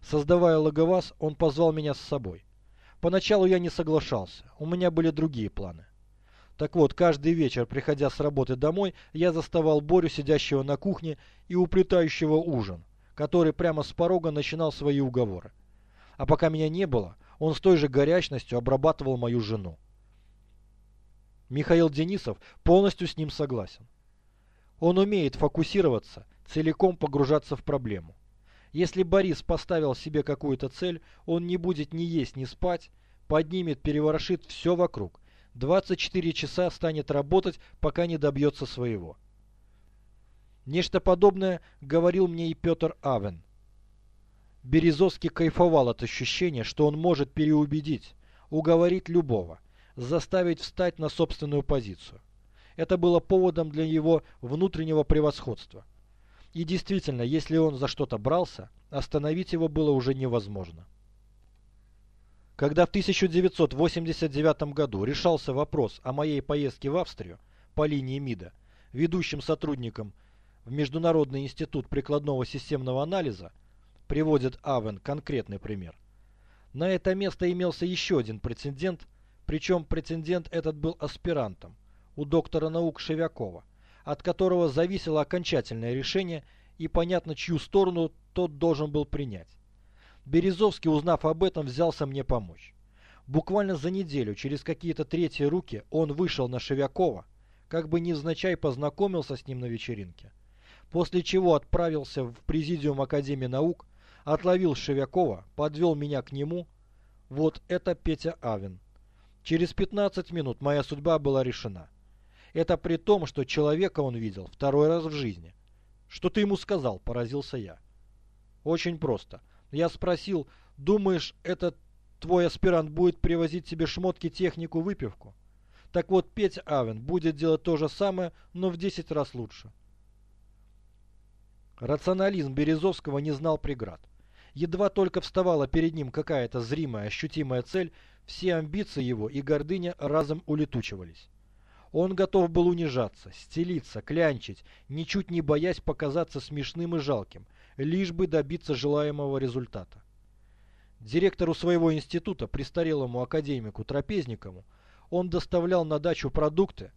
Создавая Логоваз, он позвал меня с собой. Поначалу я не соглашался, у меня были другие планы. Так вот, каждый вечер, приходя с работы домой, я заставал Борю, сидящего на кухне и уплетающего ужин, который прямо с порога начинал свои уговоры. А пока меня не было, он с той же горячностью обрабатывал мою жену. Михаил Денисов полностью с ним согласен. Он умеет фокусироваться, целиком погружаться в проблему. Если Борис поставил себе какую-то цель, он не будет ни есть, ни спать, поднимет, переворошит все вокруг. 24 часа станет работать, пока не добьется своего. Нечто подобное говорил мне и Петр Авен. Березовский кайфовал от ощущения, что он может переубедить, уговорить любого – заставить встать на собственную позицию. Это было поводом для его внутреннего превосходства. И действительно, если он за что-то брался, остановить его было уже невозможно. Когда в 1989 году решался вопрос о моей поездке в Австрию по линии МИДа, ведущим сотрудником в Международный институт прикладного системного анализа, приводит Авен конкретный пример. На это место имелся еще один прецедент причем претендент этот был аспирантом у доктора наук Шевякова, от которого зависело окончательное решение и понятно, чью сторону тот должен был принять. Березовский, узнав об этом, взялся мне помочь. Буквально за неделю, через какие-то третьи руки, он вышел на Шевякова, как бы невзначай познакомился с ним на вечеринке. После чего отправился в президиум Академии наук, отловил Шевякова, подвел меня к нему. Вот это Петя Авен. Через 15 минут моя судьба была решена. Это при том, что человека он видел второй раз в жизни. «Что ты ему сказал?» – поразился я. «Очень просто. Я спросил, думаешь, этот твой аспирант будет привозить тебе шмотки, технику, выпивку?» Так вот, Петя Авен будет делать то же самое, но в 10 раз лучше. Рационализм Березовского не знал преград. Едва только вставала перед ним какая-то зримая, ощутимая цель, все амбиции его и гордыня разом улетучивались. Он готов был унижаться, стелиться, клянчить, ничуть не боясь показаться смешным и жалким, лишь бы добиться желаемого результата. Директору своего института, престарелому академику Трапезникову, он доставлял на дачу продукты,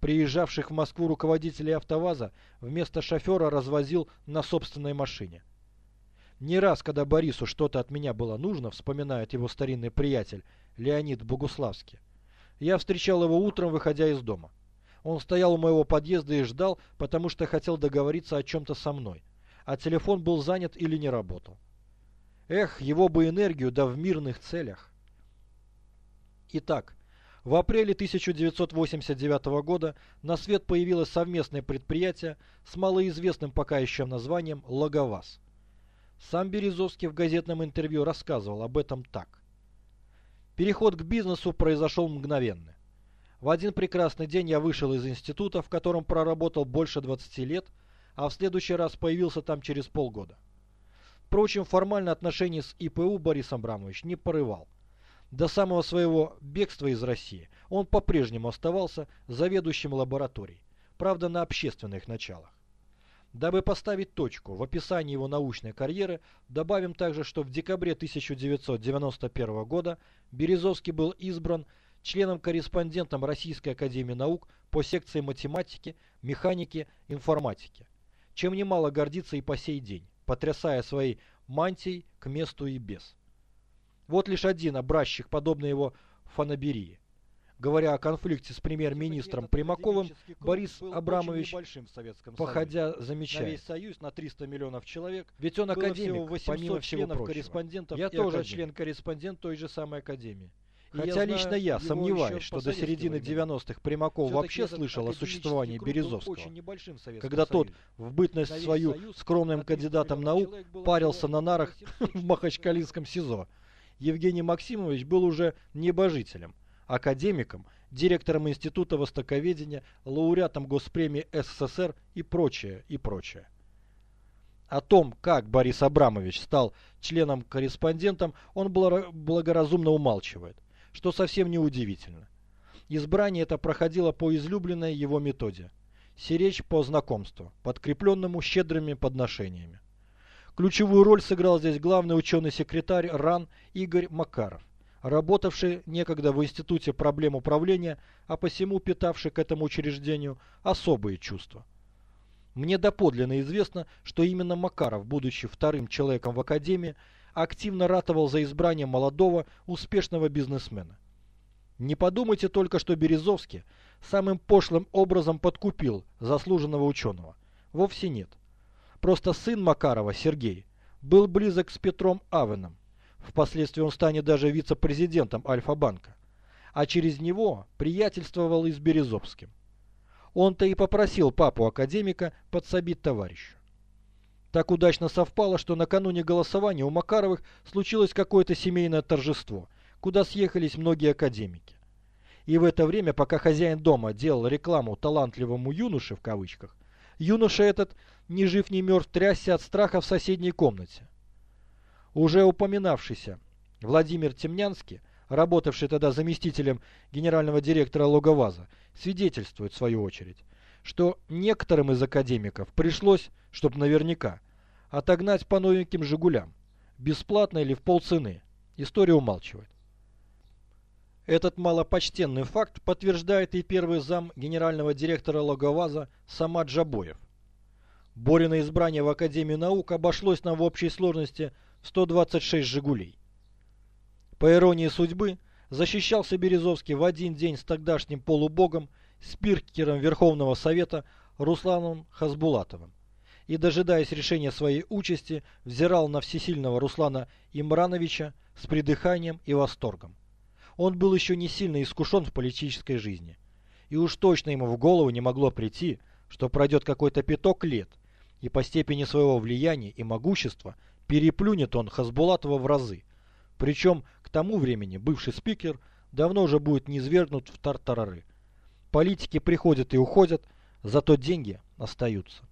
приезжавших в Москву руководителей АвтоВАЗа вместо шофера развозил на собственной машине. Не раз, когда Борису что-то от меня было нужно, вспоминает его старинный приятель Леонид Богуславский, я встречал его утром, выходя из дома. Он стоял у моего подъезда и ждал, потому что хотел договориться о чем-то со мной, а телефон был занят или не работал. Эх, его бы энергию, да в мирных целях. Итак, в апреле 1989 года на свет появилось совместное предприятие с малоизвестным пока еще названием «Логоваз». Сам Березовский в газетном интервью рассказывал об этом так. Переход к бизнесу произошел мгновенно. В один прекрасный день я вышел из института, в котором проработал больше 20 лет, а в следующий раз появился там через полгода. Впрочем, формально отношения с ИПУ Борис Абрамович не порывал. До самого своего бегства из России он по-прежнему оставался заведующим лабораторией, правда на общественных началах. Дабы поставить точку в описании его научной карьеры, добавим также, что в декабре 1991 года Березовский был избран членом-корреспондентом Российской Академии Наук по секции математики, механики, информатики, чем немало гордится и по сей день потрясая своей мантией к месту и без. Вот лишь один образчик, подобный его фанаберии. Говоря о конфликте с премьер-министром Примаковым, Борис Абрамович, походя, замечает, на весь Союз, на 300 миллионов человек, ведь он академик, помимо членов корреспондентов Я тоже член-корреспондент той же самой академии. Хотя я лично я сомневаюсь, что до середины 90-х Примаков вообще слышал о существовании Березовского, когда тот в бытность свою скромным кандидатом наук парился на нарах [LAUGHS] в Махачкалинском СИЗО. Евгений Максимович был уже небожителем, академиком, директором Института Востоковедения, лауреатом Госпремии СССР и прочее, и прочее. О том, как Борис Абрамович стал членом-корреспондентом, он благоразумно умалчивает что совсем не удивительно. Избрание это проходило по излюбленной его методе – сиречь по знакомству, подкрепленному щедрыми подношениями. Ключевую роль сыграл здесь главный ученый-секретарь РАН Игорь Макаров, работавший некогда в Институте проблем управления, а посему питавший к этому учреждению особые чувства. Мне доподлинно известно, что именно Макаров, будучи вторым человеком в Академии, активно ратовал за избрание молодого, успешного бизнесмена. Не подумайте только, что Березовский самым пошлым образом подкупил заслуженного ученого. Вовсе нет. Просто сын Макарова, Сергей, был близок с Петром Авеном. Впоследствии он станет даже вице-президентом Альфа-банка. А через него приятельствовал и с Березовским. Он-то и попросил папу академика подсобить товарищу. Так удачно совпало, что накануне голосования у Макаровых случилось какое-то семейное торжество, куда съехались многие академики. И в это время, пока хозяин дома делал рекламу талантливому юноше в кавычках, юноша этот, ни жив ни мертв, трясся от страха в соседней комнате. Уже упоминавшийся Владимир Темнянский, работавший тогда заместителем генерального директора Логоваза, свидетельствует в свою очередь, что некоторым из академиков пришлось, чтобы наверняка, отогнать по новеньким «Жигулям», бесплатно или в полцены. История умалчивает. Этот малопочтенный факт подтверждает и первый зам генерального директора Логоваза Самат Джабоев. Борина избрание в Академию наук обошлось нам в общей сложности 126 «Жигулей». По иронии судьбы, защищался Березовский в один день с тогдашним полубогом спикером Верховного Совета Русланом Хасбулатовым и, дожидаясь решения своей участи, взирал на всесильного Руслана Имрановича с придыханием и восторгом. Он был еще не сильно искушен в политической жизни, и уж точно ему в голову не могло прийти, что пройдет какой-то пяток лет, и по степени своего влияния и могущества переплюнет он Хасбулатова в разы. Причем к тому времени бывший спикер давно уже будет низвергнут в тартарары. Политики приходят и уходят, зато деньги остаются.